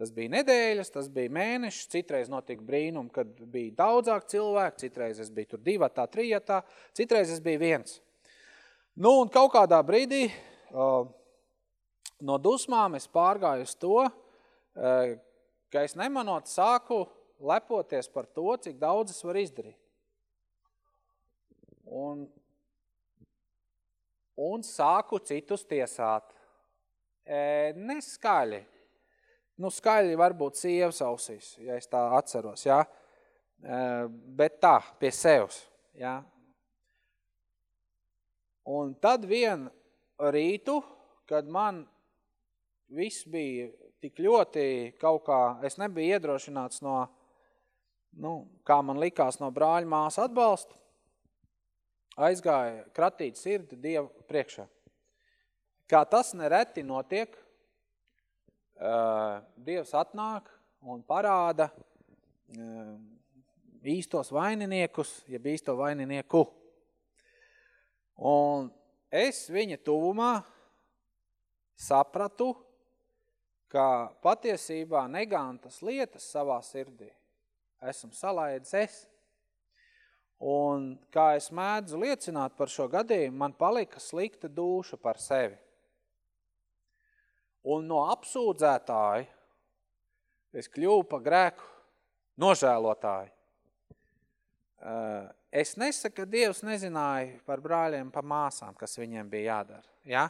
Tas bija nedēļas, tas bija mēnešs, citreiz notika brīnum, kad bija daudzāk cilvēku, citreiz es biju tur divatā, trijatā, citreiz es biju viens. Nu, un kaut kādā brīdī uh, no dusmām es pārgāju uz to, uh, ka es nemanot sāku lepoties par to, cik daudz es varu izdarīt. Un, un sāku citus tiesāt. E, neskaļi. Nu, skaļi varbūt sievas ausīs, ja es tā atceros, ja? E, bet tā, pie sevs. Ja? Un tad vien rītu, kad man viss bija tik ļoti kaut kā, es nebiju iedrošināts no, nu, kā man likās no brāļa māsa atbalstu, aizgāja kratīt sirdi Dievu priekšā. Kā tas nereti notiek, Dievs atnāk un parāda īstos vaininiekus, ja īsto vaininieku. Un es viņa tuvumā sapratu, ka patiesībā negantas lietas savā sirdī esmu salaidis es. Un kā es mēdzu liecināt par šo gadījumu, man palika slikta dūša par sevi. Un no apsūdzētāja es kļuvu pa grēku nožēlotāju. Es nesaku, ka Dievs nezināja par brāļiem, pa māsām, kas viņiem bija jādara. Ja?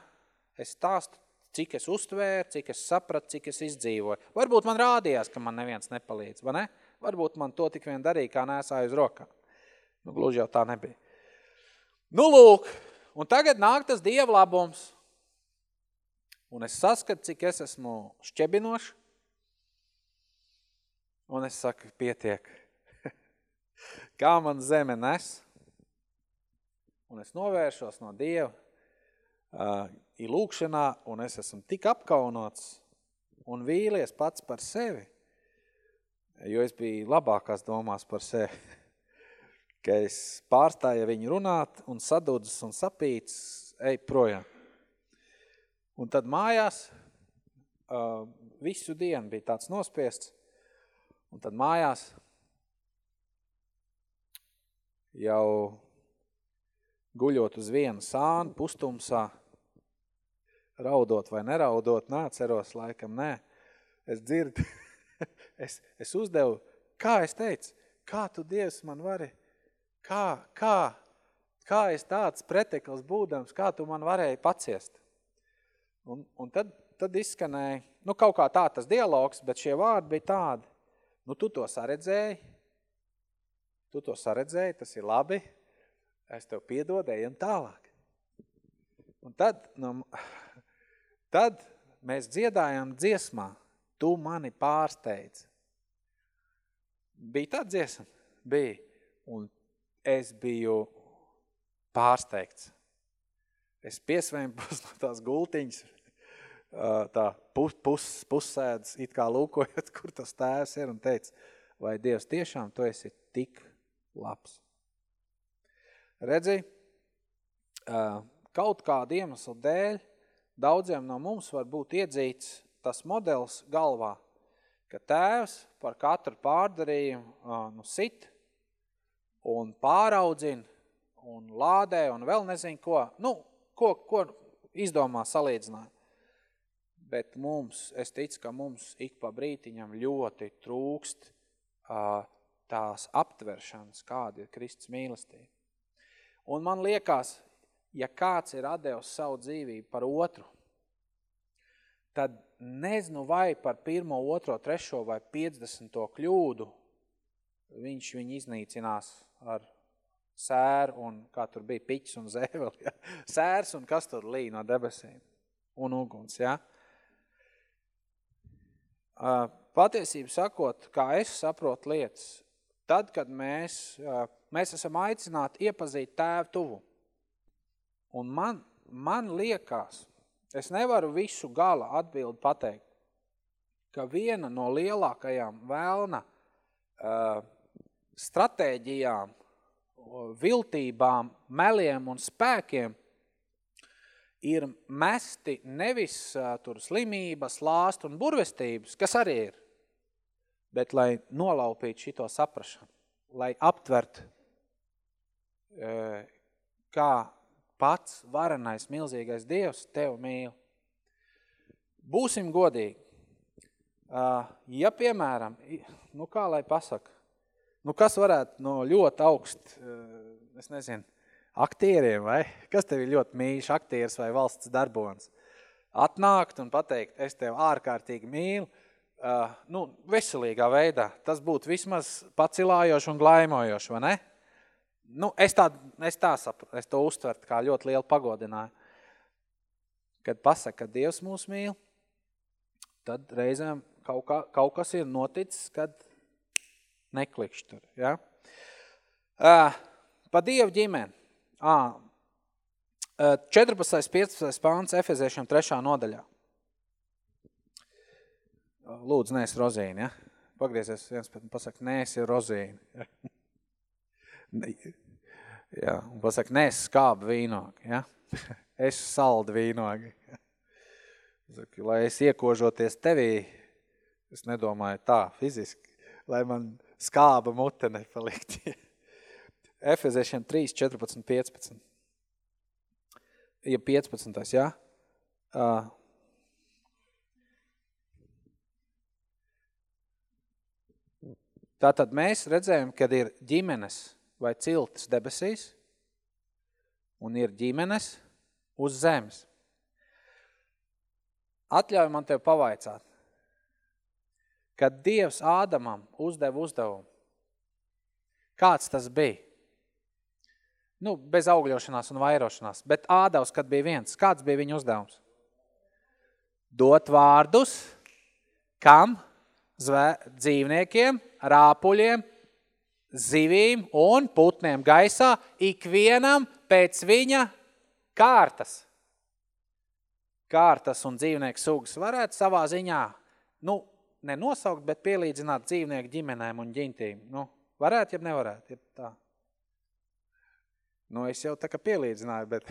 Es stāstu, cik es uztvēru, cik es sapratu, cik es izdzīvoju. Varbūt man rādījās, ka man neviens nepalīdz, vai ne? Varbūt man to tik vien darīja, kā nesāju uz rokām. Nu, gluži jau tā nebija. Nu, lūk, un tagad nāk tas Dieva labums. Un es saskatu, cik es esmu šķebinošs. Un es saku, pietiek. Kā man zeme nes. Un es novēršos no Dieva uh, ir lūkšanā, un es esmu tik apkaunots un vīlies pats par sevi, jo es biju labākās domās par sevi. ka es pārstāju viņu runāt un sadudzis un sapīts, ej projām. Un tad mājās uh, visu dienu bija tāds nospiests, un tad mājās jau guļot uz vienu sānu, pustumsā, raudot vai neraudot, nāceros laikam, nē. Es dzirdu, es, es uzdevu, kā es teicu, kā tu Dievs man vari kā, kā, kā es tāds pretekls būdams, kā tu man varēji paciest? Un, un tad, tad izskanēja, nu kaut kā tā tas dialogs, bet šie vārdi bija tādi, nu tu to saredzēji, tu to saredzēji, tas ir labi, es tev piedodu, ejam tālāk. Un tad, nu, tad mēs dziedājām dziesmā, tu mani pārsteidz. Bija tā dziesma? Bija. Un es biju pārsteigts. Es piesvēmpos no tās gultiņas, tā pus, pus, pussēdz, it kā lūkojot, kur tas tēvs ir, un teica, vai Dievs tiešām tu esi tik labs. Redzi, kaut kādu iemeslu dēļ daudziem no mums var būt iedzīts tas modelis galvā, ka tēvs par katru pārdarījumu nu, sit un pāraudzina un lādē un vēl nezinu ko, nu, ko, ko izdomā salīdzinājumu. Bet mums, es ticu, ka mums ik pa brītiņam ļoti trūkst uh, tās aptveršanas, kāda ir Kristus mīlestība. Un man liekas, ja kāds ir atdevis savu dzīvību par otru, tad nezinu vai par pirmo, otro, trešo vai 50. kļūdu viņš viņu iznīcinās ar sēru un, kā tur bija, piķis un zēveli, ja? sērs un kas tur lī no debesīm un uguns, ja? Patiesību sakot, kā es saprotu lietas, tad, kad mēs, mēs esam aicināti iepazīt tēvu tuvu, un man, man liekas, es nevaru visu gala atbildi pateikt, ka viena no lielākajām vēlna uh, stratēģijām, viltībām, meliem un spēkiem ir mesti nevis tur slimības, lāst un burvestības, kas arī ir, bet lai nolaupītu šito saprašanu, lai aptvert, kā pats varenais, milzīgais Dievs tev mīl. Būsim godīgi. Ja, piemēram, nu kā lai pasaka, nu kas varētu no ļoti augst, es nezinu, aktieriem vai, kas tev ir ļoti mīļš aktieris vai valsts darbons, atnākt un pateikt, es tev ārkārtīgi mīlu, uh, nu, veselīgā veidā, tas būtu vismaz pacilājoši un glaimojoši, vai ne? Nu, es tā, es tā sapratu, es to uztvertu kā ļoti lielu pagodināju. Kad pasaka, ka Dievs mūs mīl, tad reizēm kaut, kā, kaut kas ir noticis, kad neklikšķi tur. Ja? Uh, pa Dievu ģimeni. Uh, 14. 15. pāns Efeziešiem 3. nodaļā. Lūdzu, nē, es rozīni, ja? Pagriezies viens pat un pasaka, nē, es rozīni. jā, un pasaka, nē, es skābu vīnogi, ja? Es saldu vīnogi. Saka, lai es iekožoties tevī, es nedomāju tā, fiziski, lai man skāba mute nepalikt. Efeziešiem 3, 14, 15. Ja 15, jā? Uh, Tātad mēs redzējam, kad ir ģimenes vai ciltis debesīs un ir ģimenes uz zemes. Atļauj man tev pavaicāt, kad Dievs Ādamam uzdeva uzdevumu, kāds tas bija? Nu, bez augļošanās un vairošanās, bet Ādavs, kad bija viens, kāds bija viņa uzdevums? Dot vārdus, kam? Zvē, dzīvniekiem, rāpuļiem, zivīm un putniem gaisā, ikvienam pēc viņa kārtas. Kārtas un dzīvnieku sugas varētu savā ziņā, nu, nenosaukt, bet pielīdzināt dzīvnieku ģimenēm un ģintīm. Nu, varētu, ja nevarētu, ja tā. Nu, es jau tā kā pielīdzināju, bet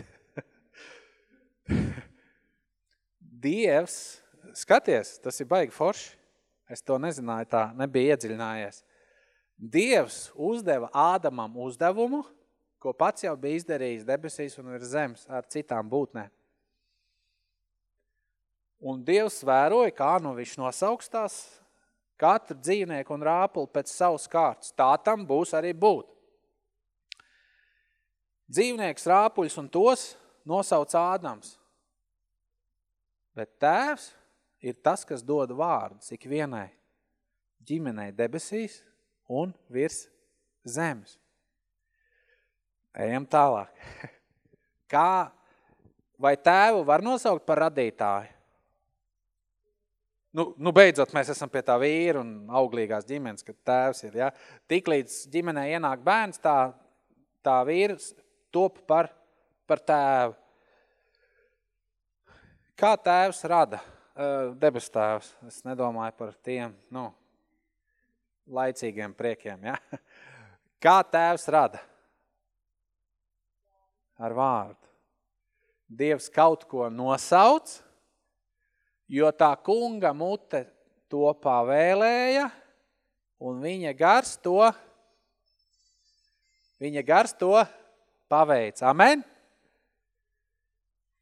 Dievs, skaties, tas ir baigi forši. Es to nezināju tā, nebija iedziļinājies. Dievs uzdeva Ādamam uzdevumu, ko pats jau bija izdarījis debesīs un ir zemes ar citām būtnēm. Un Dievs vēroja, kā nu viņš nosaukstās katru dzīvnieku un rāpuli pēc savas kārtas. Tā tam būs arī būt. Dzīvnieks rāpuļus un tos nosauc Ādams. Bet tēvs ir tas, kas dod vārdus ikvienai ģimenei debesīs un virs zemes. Ejam tālāk. Kā, vai tēvu var nosaukt par radītāju? Nu, nu beidzot, mēs esam pie tā vīra un auglīgās ģimenes, kad tēvs ir, ja? Tik līdz ģimenē ienāk bērns, tā, tā vīrs top par, par tēvu. Kā tēvs rada? Debes tēvs. Es nedomāju par tiem, nu, laicīgiem priekiem, ja? Kā tēvs rada? Ar vārdu. Dievs kaut ko nosauc, jo tā kunga mute to pavēlēja, un viņa gars to, viņa gars to paveic. Amen?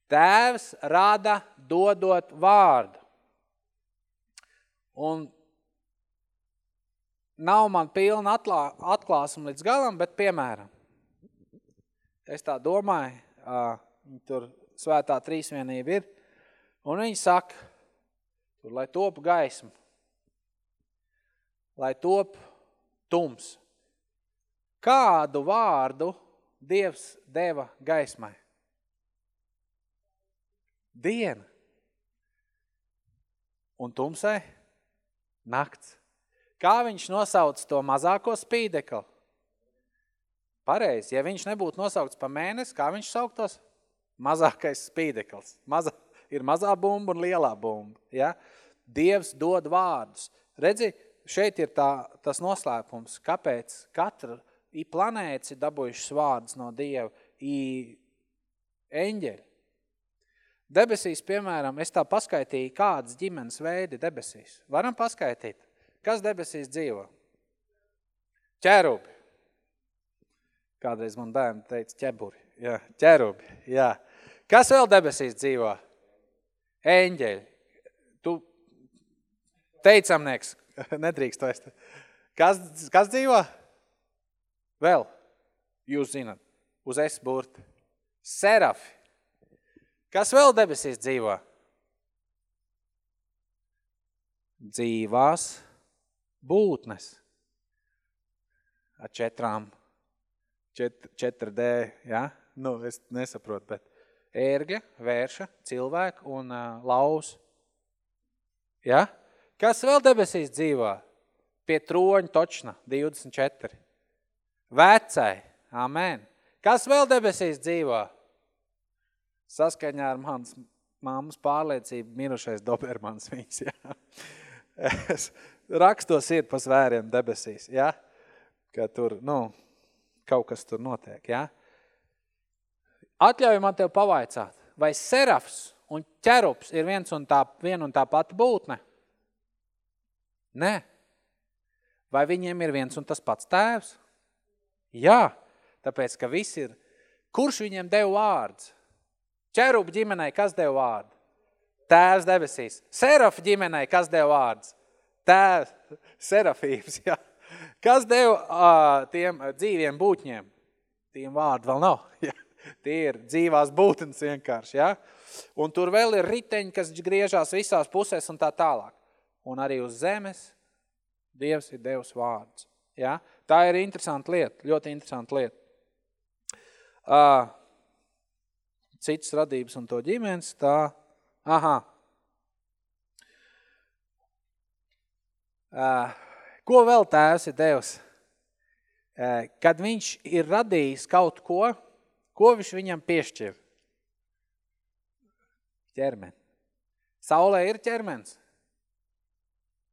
Tēvs rada dodot vārdu. Un nav man pilna atklā, atklāsuma līdz galam, bet piemēram, es tā domāju, uh, tur svētā trīsvienība ir, un viņi saka, tur, lai top gaisma, lai top tums. Kādu vārdu Dievs deva gaismai? Diena. Un tumsai nakts. Kā viņš nosauc to mazāko spīdekli? Pareizi, ja viņš nebūtu nosaukts pa mēnesi, kā viņš sauktos? Mazākais spīdeklis. Maza, ir mazā bumba un lielā bumba. Ja? Dievs dod vārdus. Redzi, šeit ir tā, tas noslēpums, kāpēc katra i planēts ir dabūjušas vārdus no Dieva, i eņģeļi. Debesīs, piemēram, es tā paskaitīju, kādas ģimenes veidi debesīs. Varam paskaitīt. Kas debesīs dzīvo? Ķērubi. Kādreiz man bērni teica ķeburi. Jā, ķerubi, jā. Kas vēl debesīs dzīvo? Eņģeļi. Tu teicamnieks, nedrīkst vairs. Kas, kas dzīvo? Vēl, jūs zinat, uz es burti. Serafi. Kas vēl debesīs dzīvo? Dzīvās būtnes. Ar četrām, čet, 4D, ja? Nu, es nesaprotu, bet ērgļa, vērša, cilvēka un uh, laus. Ja? Kas vēl debesīs dzīvo? Pie troņa točna, 24. Vecai, amen. Kas vēl debesīs dzīvo? Saskaņā ar manas mammas pārliecību mirušais Dobermans viņas, ja. Es, rakstos ir pa svēriem debesīs, ja. Ka tur, nu, kaut kas tur notiek, ja. Atļauj man tev pavaicāt, vai serafs un ķerups ir viens un tā, vien un tā pati būtne? Nē. Vai viņiem ir viens un tas pats tēvs? Jā, tāpēc, ka viss ir, kurš viņiem deva vārds? Ķerubu ģimenei kas deva vārdu? Tēvs debesīs. Serafu ģimenei kas deva vārds? Tēvs, serafības, jā. Kas deva uh, tiem dzīviem būtņiem? Tiem vārdu vēl nav, jā. Tie ir dzīvās būtnes vienkārši, ja? Un tur vēl ir riteņi, kas griežās visās pusēs un tā tālāk. Un arī uz zemes Dievs ir Devs vārds. Ja? Tā ir interesanta lieta, ļoti interesanta lieta. Uh, citas radības un to ģimenes, tā, aha. Uh, ko vēl tēvs ir Devs? Uh, kad viņš ir radījis kaut ko, Ko viņš viņam piešķir? Ķermeni. Saulē ir ķermens.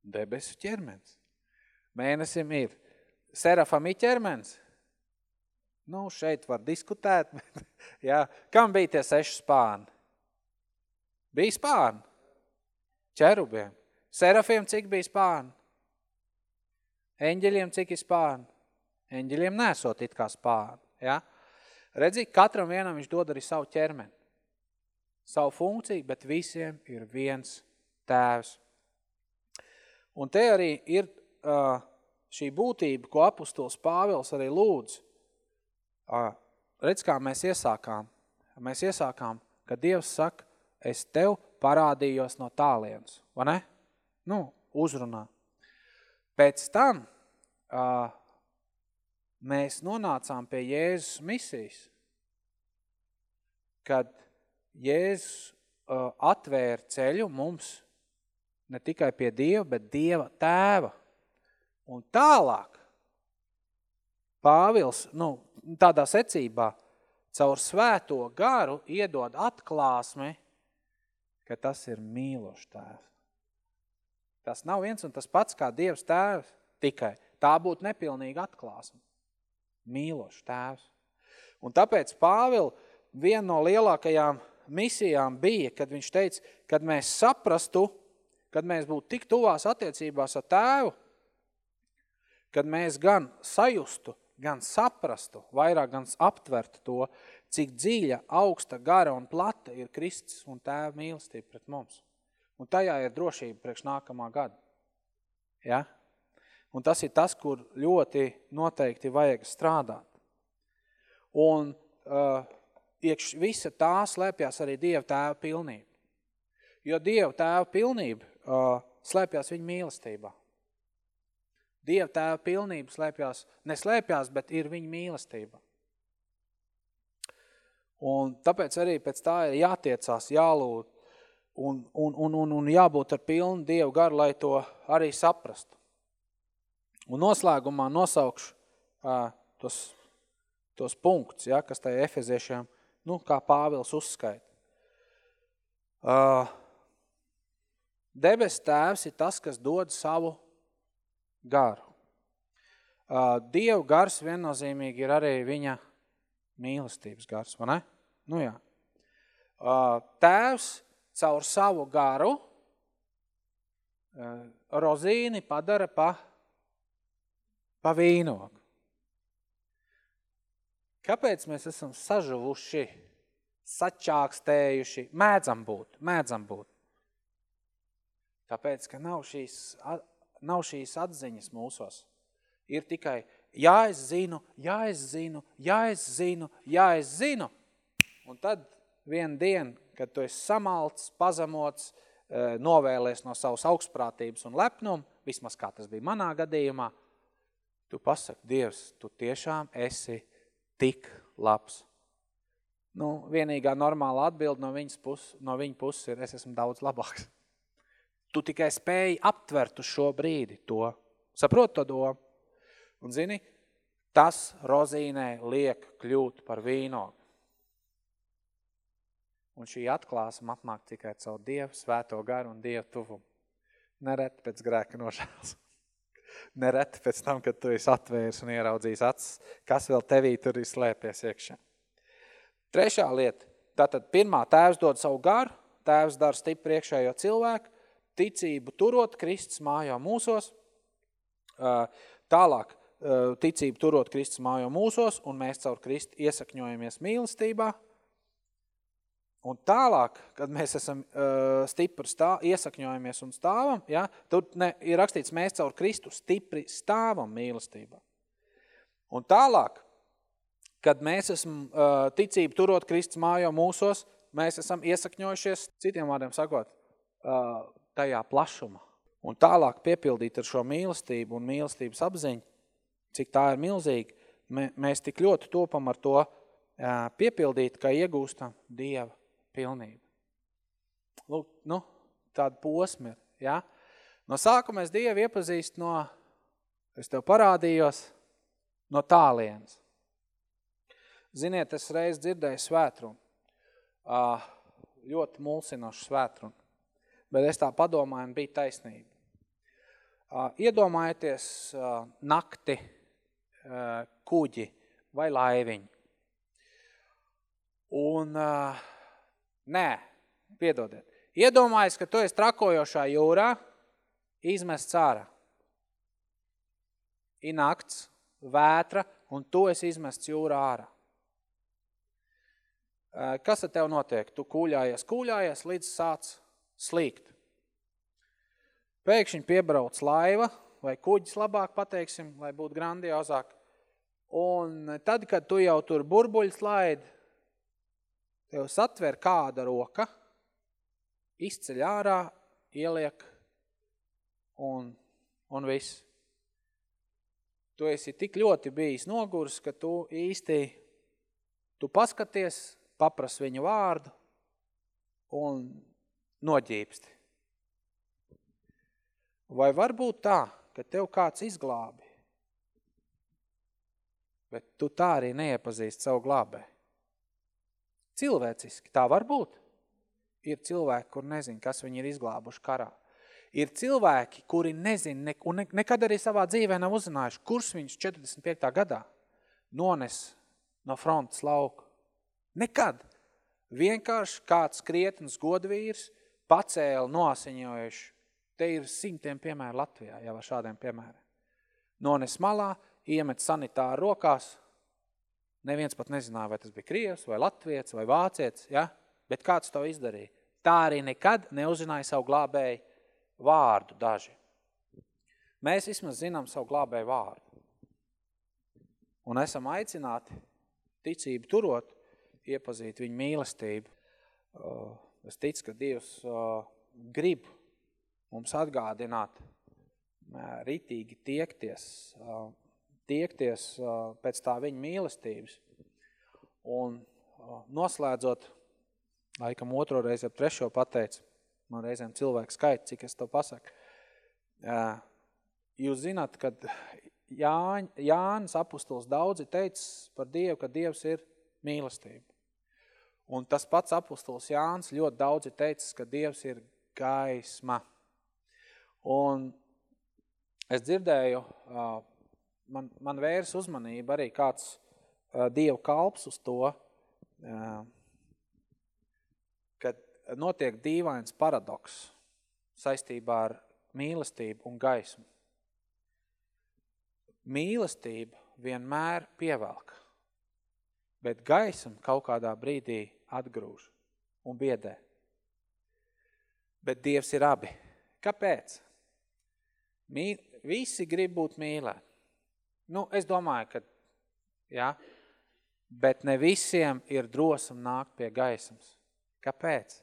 Debesu ķermens. Mēnesim ir. Serafam ir ķermens. Nu, šeit var diskutēt. Bet, jā. Kam bija tie seši spāni? Bija spāni. Čerubiem. Serafiem cik bija spāni? Eņģeļiem cik ir spāni? Eņģeļiem nesot it kā spāni. Ja? Redzi, katram vienam viņš dod arī savu ķermeni, savu funkciju, bet visiem ir viens tēvs. Un te arī ir uh, šī būtība, ko apustuls Pāvils arī lūdz. Redz, kā mēs iesākām. Mēs iesākām, ka Dievs saka, es tev parādījos no tālienes, vai ne? Nu, uzrunā. Pēc tam uh, mēs nonācām pie Jēzus misijas, kad Jēzus uh, atvēra ceļu mums ne tikai pie Dieva, bet Dieva tēva. Un tālāk Pāvils, nu, tādā secībā, caur svēto garu iedod atklāsmi, ka tas ir mīlošs tēvs. Tas nav viens un tas pats kā Dievs tēvs, tikai tā būtu nepilnīga atklāsme mīlošs tēvs. Un tāpēc Pāvila viena no lielākajām misijām bija, kad viņš teica, kad mēs saprastu, kad mēs būtu tik tuvās attiecībās ar tēvu, kad mēs gan sajustu, gan saprastu, vairāk gan aptvertu to, cik dziļa, augsta, gara un plata ir Kristus un tēva mīlestība pret mums. Un tajā ir drošība priekš nākamā gada. Ja? Un tas ir tas, kur ļoti noteikti vajag strādāt. Un uh, iekš visa tā slēpjas arī Dieva tēva pilnība. Jo Dieva tēva pilnība uh, slēpjas viņa mīlestībā. Dieva tēva pilnība slēpjas, neslēpjas, bet ir viņa mīlestība. Un tāpēc arī pēc tā ir jātiecās, jālūd un, un, un, un, un jābūt ar pilnu Dievu garu, lai to arī saprastu. Un noslēgumā nosaukšu uh, tos, tos punktus, ja, kas tajā efeziešiem, nu, kā Pāvils uzskaita. Uh, debes tēvs ir tas, kas dod savu garu. Dievu gars viennozīmīgi ir arī viņa mīlestības gars, vai ne? Nu jā. Tēvs caur savu garu rozīni padara pa pa vīnogu. Kāpēc mēs esam sažuvuši, sačākstējuši? Mēdzam būt, mēdzam būt. Tāpēc, ka nav šīs, nav šīs atziņas mūsos. Ir tikai, jā, es zinu, jā, es zinu, jā, es zinu, jā, es zinu. Un tad vienu dienu, kad tu esi samalts, pazemots, eh, novēlies no savas augstprātības un lepnuma, vismaz kā tas bija manā gadījumā, tu pasaki, Dievs, tu tiešām esi tik labs. Nu, vienīgā normāla atbilde no, viņas puses, no viņa puses ir, es esmu daudz labāks. Tu tikai spēji aptvert uz šo brīdi to. Saprot to domu? Un zini, tas rozīnē liek kļūt par vīnogu. Un šī atklāsuma atnāk tikai caur Dievu, svēto garu un Dievu tuvumu. Nereti pēc grēka nožēls. Nereti pēc tam, kad tu esi atvērs un ieraudzījis acis, kas vēl tevī tur ir slēpies iekšā. Trešā lieta. Tātad pirmā tēvs dod savu garu, tēvs dara stipri iekšējo cilvēku, ticību turot, Kristus mājā mūsos. Tālāk, ticību turot Kristus mājā mūsos, un mēs caur Kristu iesakņojamies mīlestībā – Un tālāk, kad mēs esam uh, stipri stā, iesakņojamies un stāvam, ja, tur ne, ir rakstīts, mēs caur Kristu stipri stāvam mīlestībā. Un tālāk, kad mēs esam uh, ticību turot Kristus mājo mūsos, mēs esam iesakņojušies, citiem vārdiem sakot, uh, tajā plašumā. Un tālāk piepildīt ar šo mīlestību un mīlestības apziņu, cik tā ir milzīga, mē, mēs tik ļoti topam ar to piepildīt, ka iegūstam Dieva pilnību. Lūk, nu, tāda posma ir, ja? No sākuma es Dievu iepazīstu no, es tev parādījos, no tālienes. Ziniet, es reiz dzirdēju svētrunu, ļoti mulsinošu svētrunu, bet es tā padomāju un bija taisnība. Iedomājieties nakti kuģi vai laiviņi. Un Nē, piedodiet. Iedomājies, ka tu esi trakojošā jūrā, izmests ārā. Ir nakts, vētra, un tu esi izmests jūrā ārā. Kas ar tev notiek? Tu kūļājies, kūļājies, līdz sāc slīgt. Pēkšņi piebrauc laiva, vai kuģis labāk pateiksim, lai būtu grandiozāk. Un tad, kad tu jau tur burbuļs laidi, tev satver kāda roka, izceļ ārā, ieliek un, un viss. Tu esi tik ļoti bijis nogurs, ka tu īsti, tu paskaties, papras viņu vārdu un noģīpsti. Vai var būt tā, ka tev kāds izglābi, bet tu tā arī neiepazīst savu glābē? Cilvēciski tā var būt. Ir cilvēki, kur nezin, kas viņi ir izglābuši karā. Ir cilvēki, kuri nezin, ne, un ne, nekad arī savā dzīvē nav uzzinājuši, kurš viņš 45. gadā nones no frontes lauku. Nekad. Vienkārši kāds krietnes godvīrs pacēla noasiņojuši. Te ir simtiem piemēru Latvijā, jau ar šādiem piemēriem. Nones malā, iemet sanitāru rokās, Neviens pat nezināja, vai tas bija Krievs, vai Latviets, vai Vāciets, ja? bet kāds to izdarīja. Tā arī nekad neuzzināja savu glābēju vārdu daži. Mēs vismaz zinām savu glābēju vārdu. Un esam aicināti ticību turot, iepazīt viņu mīlestību. Uh, es ticu, ka Dievs uh, grib mums atgādināt, uh, ritīgi tiekties, tiekties pēc tā viņa mīlestības. Un noslēdzot, laikam otro reizi, ap trešo pateicu, man reizēm cilvēku skaits, cik es to pasaku. Jūs zināt, kad Jāņ, Jānis apustuls daudzi teicis par Dievu, ka Dievs ir mīlestība. Un tas pats apustuls Jānis ļoti daudzi teicis, ka Dievs ir gaisma. Un es dzirdēju man, man vērs uzmanība arī kāds Dievu kalps uz to, kad notiek dīvains paradoks saistībā ar mīlestību un gaismu. Mīlestība vienmēr pievelk. bet gaisma kaut kādā brīdī atgrūž un biedē. Bet Dievs ir abi. Kāpēc? Mī, visi grib būt mīlēt. Nu, es domāju, ka, jā, bet ne visiem ir drosma nākt pie gaismas. Kāpēc?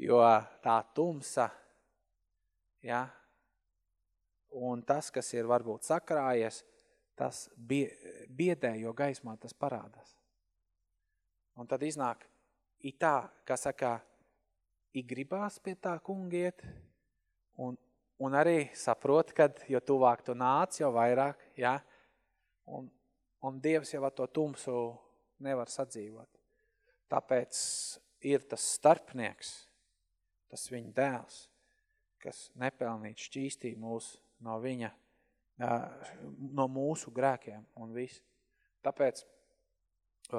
Jo tā tumsa, jā, un tas, kas ir varbūt sakrājies, tas biedē, jo gaismā tas parādās. Un tad iznāk, i tā, kā saka, i gribās pie tā kungiet, un, un arī saprot, kad jo tuvāk tu nāc, jo vairāk, ja, un, un Dievs jau ar to tumsu nevar sadzīvot. Tāpēc ir tas starpnieks, tas viņa dēls, kas nepelnīt šķīstī mūs no viņa, no mūsu grēkiem un viss. Tāpēc,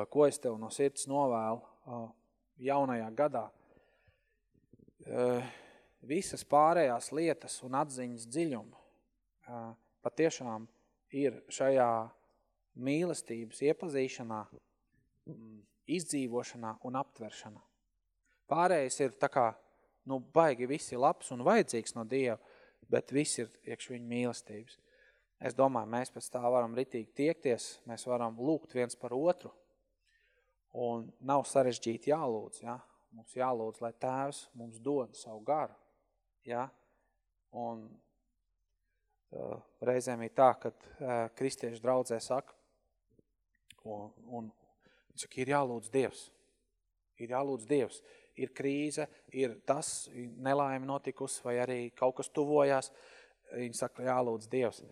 ko es tev no sirds novēlu jaunajā gadā, visas pārējās lietas un atziņas dziļuma patiešām ir šajā mīlestības iepazīšanā, izdzīvošanā un aptveršanā. Pārējais ir tā kā, nu, baigi visi labs un vajadzīgs no Dieva, bet viss ir iekš viņa mīlestības. Es domāju, mēs pēc tā varam ritīgi tiekties, mēs varam lūgt viens par otru, un nav sarežģīti jālūdz, ja? Mums jālūdz, lai tēvs mums dod savu garu, ja? Un uh, reizēm ir tā, kad uh, kristieši draudzē saka, un, un saka, ir jālūdz Dievs, ir jālūdz Dievs, ir krīze, ir tas nelaime notikusi vai arī kaut kas tuvojās, viņi saka, jālūdz Dievs.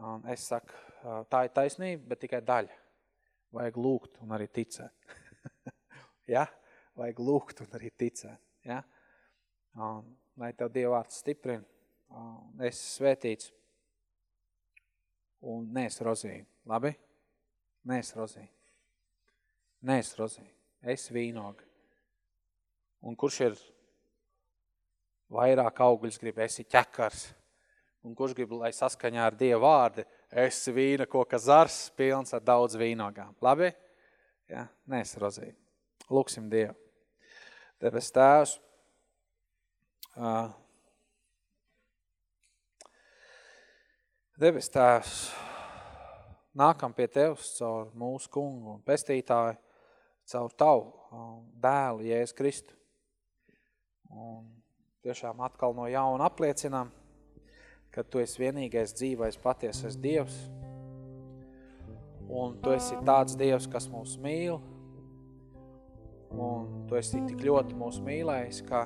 Un es saku, tā ir taisnība, bet tikai daļa. Vajag lūgt un arī ticēt. ja? Vajag lūgt un arī ticēt. Ja? Un, lai tev Dievvārds stiprina. Es svētīts un nees rozīni. Labi? Nees rozīni. Nees rozīni. Es vīnoga. Un kurš ir vairāk augļus grib, esi ķekars. Un kurš grib, lai saskaņā ar Dievu vārdi, esi vīna koka zars, pilns ar daudz vīnogām. Labi? Ja? Nes, Rozī. Lūksim Dievu. Debes tēvs. Uh, Debes tēvs. Nākam pie Tevs caur mūsu kungu un pestītāju, caur tavu dēlu, Jēzus Kristu. Un tiešām atkal no jauna apliecinām, ka tu esi vienīgais dzīvais patiesais Dievs. Un tu esi tāds Dievs, kas mūs mīl. Un tu esi tik ļoti mūs mīlējis, ka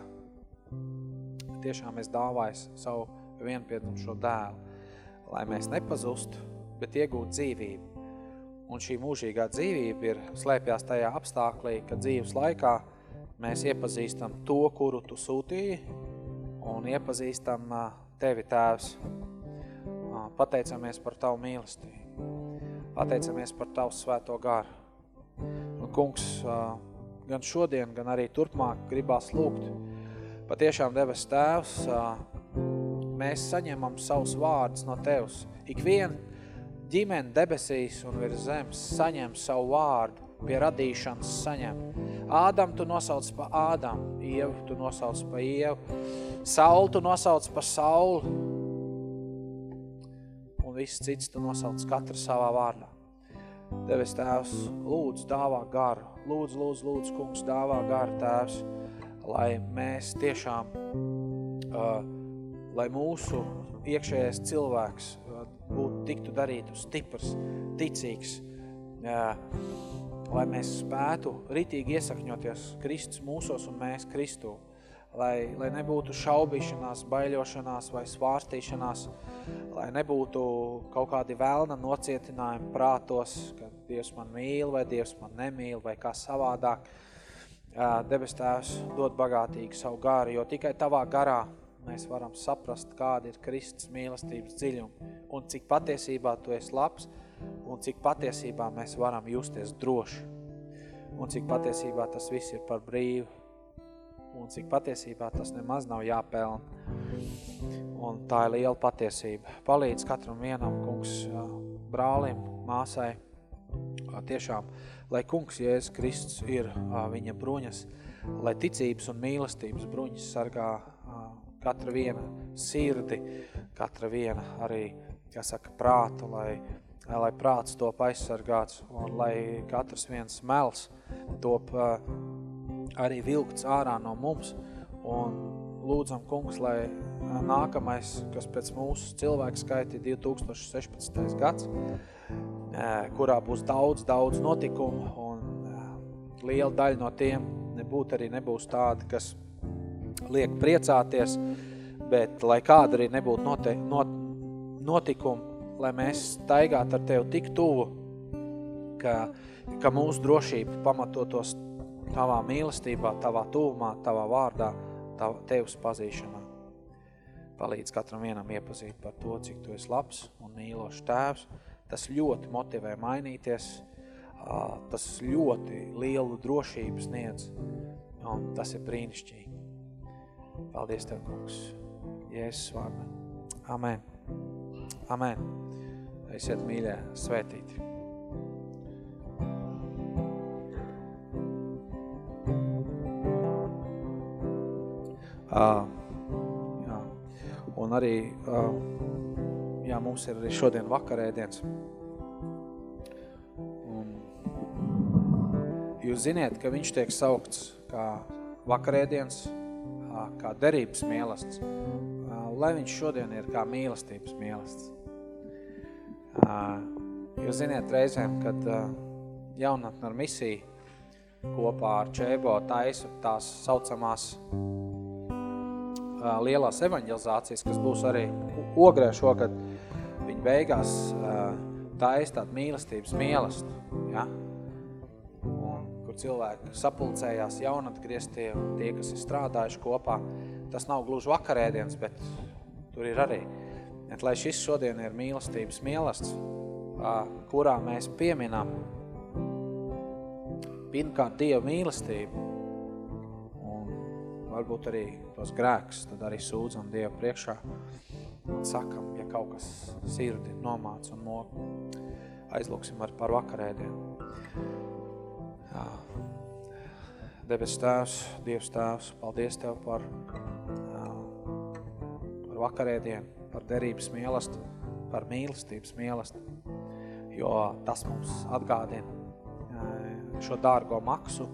tiešām es dāvājis savu vienpiedumu dēlu, lai mēs nepazustu, bet iegūtu dzīvību. Un šī mūžīgā dzīvība ir slēpjās tajā apstāklī, ka dzīves laikā – mēs iepazīstam to, kuru tu sūtīji, un iepazīstam tevi, Tēvs. Pateicamies par tavu mīlestību. Pateicamies par tavu svēto garu. Un, kungs, gan šodien, gan arī turpmāk gribās lūgt. Patiešām debes Tēvs, mēs saņemam savus vārdus no Tevs. Ik vien ģimene debesīs un virs zemes saņem savu vārdu, pie radīšanas saņem. Ādam tu nosauc pa Ādam, Ievu tu nosauc pa Ievu, Saulu tu nosauc pa Saulu, un viss cits tu nosauc katru savā vārdā. Tevis Tēvs, lūdzu, dāvā garu, lūdzu, lūdzu, lūdzu, kungs, dāvā garu, Tēvs, lai mēs tiešām, uh, lai mūsu iekšējais cilvēks uh, būtu tiktu darītu stiprs, ticīgs, uh, lai mēs spētu ritīgi iesakņoties Kristus mūsos un mēs Kristū, lai, lai nebūtu šaubīšanās, baiļošanās vai svārstīšanās, lai nebūtu kaut kādi vēlna nocietinājumi prātos, ka Dievs man mīl vai Dievs man nemīl vai kā savādāk. Debes Tēvs dod bagātīgi savu gāru, jo tikai tavā garā mēs varam saprast, kāda ir Kristus mīlestības dziļuma un cik patiesībā tu esi labs, un cik patiesībā mēs varam justies droši, un cik patiesībā tas viss ir par brīvu, un cik patiesībā tas nemaz nav jāpelna. Un tā ir liela patiesība. Palīdz katram vienam, kungs, brālim, māsai, tiešām, lai kungs Jēzus Kristus ir viņa bruņas, lai ticības un mīlestības bruņas sargā katra viena sirdi, katra viena arī, kā saka, prātu, lai, lai prāts top aizsargāts un lai katrs viens mels top arī vilkts ārā no mums un lūdzam, kungs, lai nākamais, kas pēc mūsu cilvēku skaita 2016. gads, kurā būs daudz, daudz notikumu un liela daļa no tiem nebūt arī nebūs tādi, kas liek priecāties, bet lai kāda arī nebūtu note, not, notikumi, lai mēs staigātu ar Tevi tik tuvu, ka, ka mūsu drošība pamatotos Tavā mīlestībā, Tavā tuvumā, Tavā vārdā, tav, Tevs pazīšanā. Palīdz katram vienam iepazīt par to, cik Tu esi labs un mīlošs tēvs. Tas ļoti motivē mainīties, tas ļoti lielu drošību sniedz, un tas ir brīnišķīgi. Paldies Tev, kungs, Jēzus vārdā. Amen. Amen. Esiet mīļie, svētīti. Uh, jā. Un arī, uh, jā, mums ir arī šodien vakarēdiens. Un jūs ziniet, ka viņš tiek saukts kā vakarēdiens, kā derības mielasts, lai viņš šodien ir kā mīlestības mielasts. Uh, jūs ziniet reizēm, kad uh, jaunatne ar misiju kopā ar Čēbo taisu tās saucamās lielās evaņģelizācijas, kas būs arī ogrē šogad, viņa beigās tais tādu mīlestības mielastu, ja? un, kur cilvēki sapulcējās jaunatgrieztie un tie, kas ir strādājuši kopā. Tas nav gluži vakarēdienas, bet tur ir arī. Et, lai šis šodien ir mīlestības mielasts, kurā mēs pieminam pirmkārt Dieva mīlestību, varbūt arī tos grēkus, tad arī sūdzam Dievu priekšā un sakam, ja kaut kas sirdi nomāc un mok, aizlūksim ar par vakarēdienu. Jā. Debes tēvs, Dievs tēvs, paldies Tev par, jā, par vakarēdienu, par derības mielastu, par mīlestības mielastu, jo tas mums atgādina šo dārgo maksu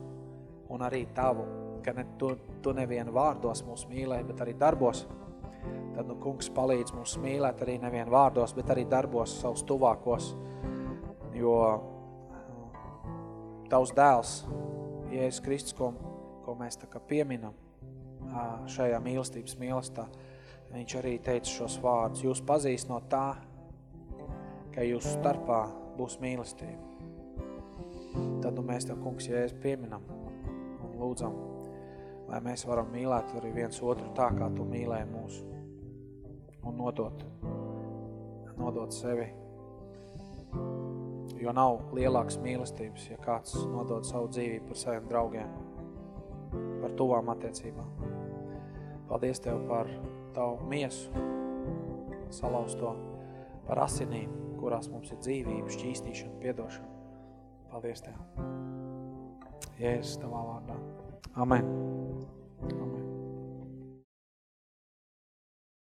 un arī Tavu ka ne, tu, tu nevienu vārdos mūs mīlē, bet arī darbos. Tad, nu, kungs palīdz mums mīlēt arī nevienu vārdos, bet arī darbos savus tuvākos, jo tavs dēls, Jēzus Kristus, ko, ko mēs tā kā pieminam šajā mīlestības mīlestā, viņš arī teica šos vārdus. Jūs pazīst no tā, ka jūsu starpā būs mīlestība. Tad nu, mēs tev, kungs, Jēzus, pieminam un lūdzam, lai mēs varam mīlēt arī viens otru tā, kā tu mīlēji mūsu un nodot, nodot sevi. Jo nav lielākas mīlestības, ja kāds nodod savu dzīvību par saviem draugiem, par tuvām attiecībām. Paldies Tev par Tavu miesu, salausto, par asinīm, kurās mums ir dzīvība, šķīstīšana, piedošana. Paldies Tev. Jēzus Tavā vārdā. Amen. Amen.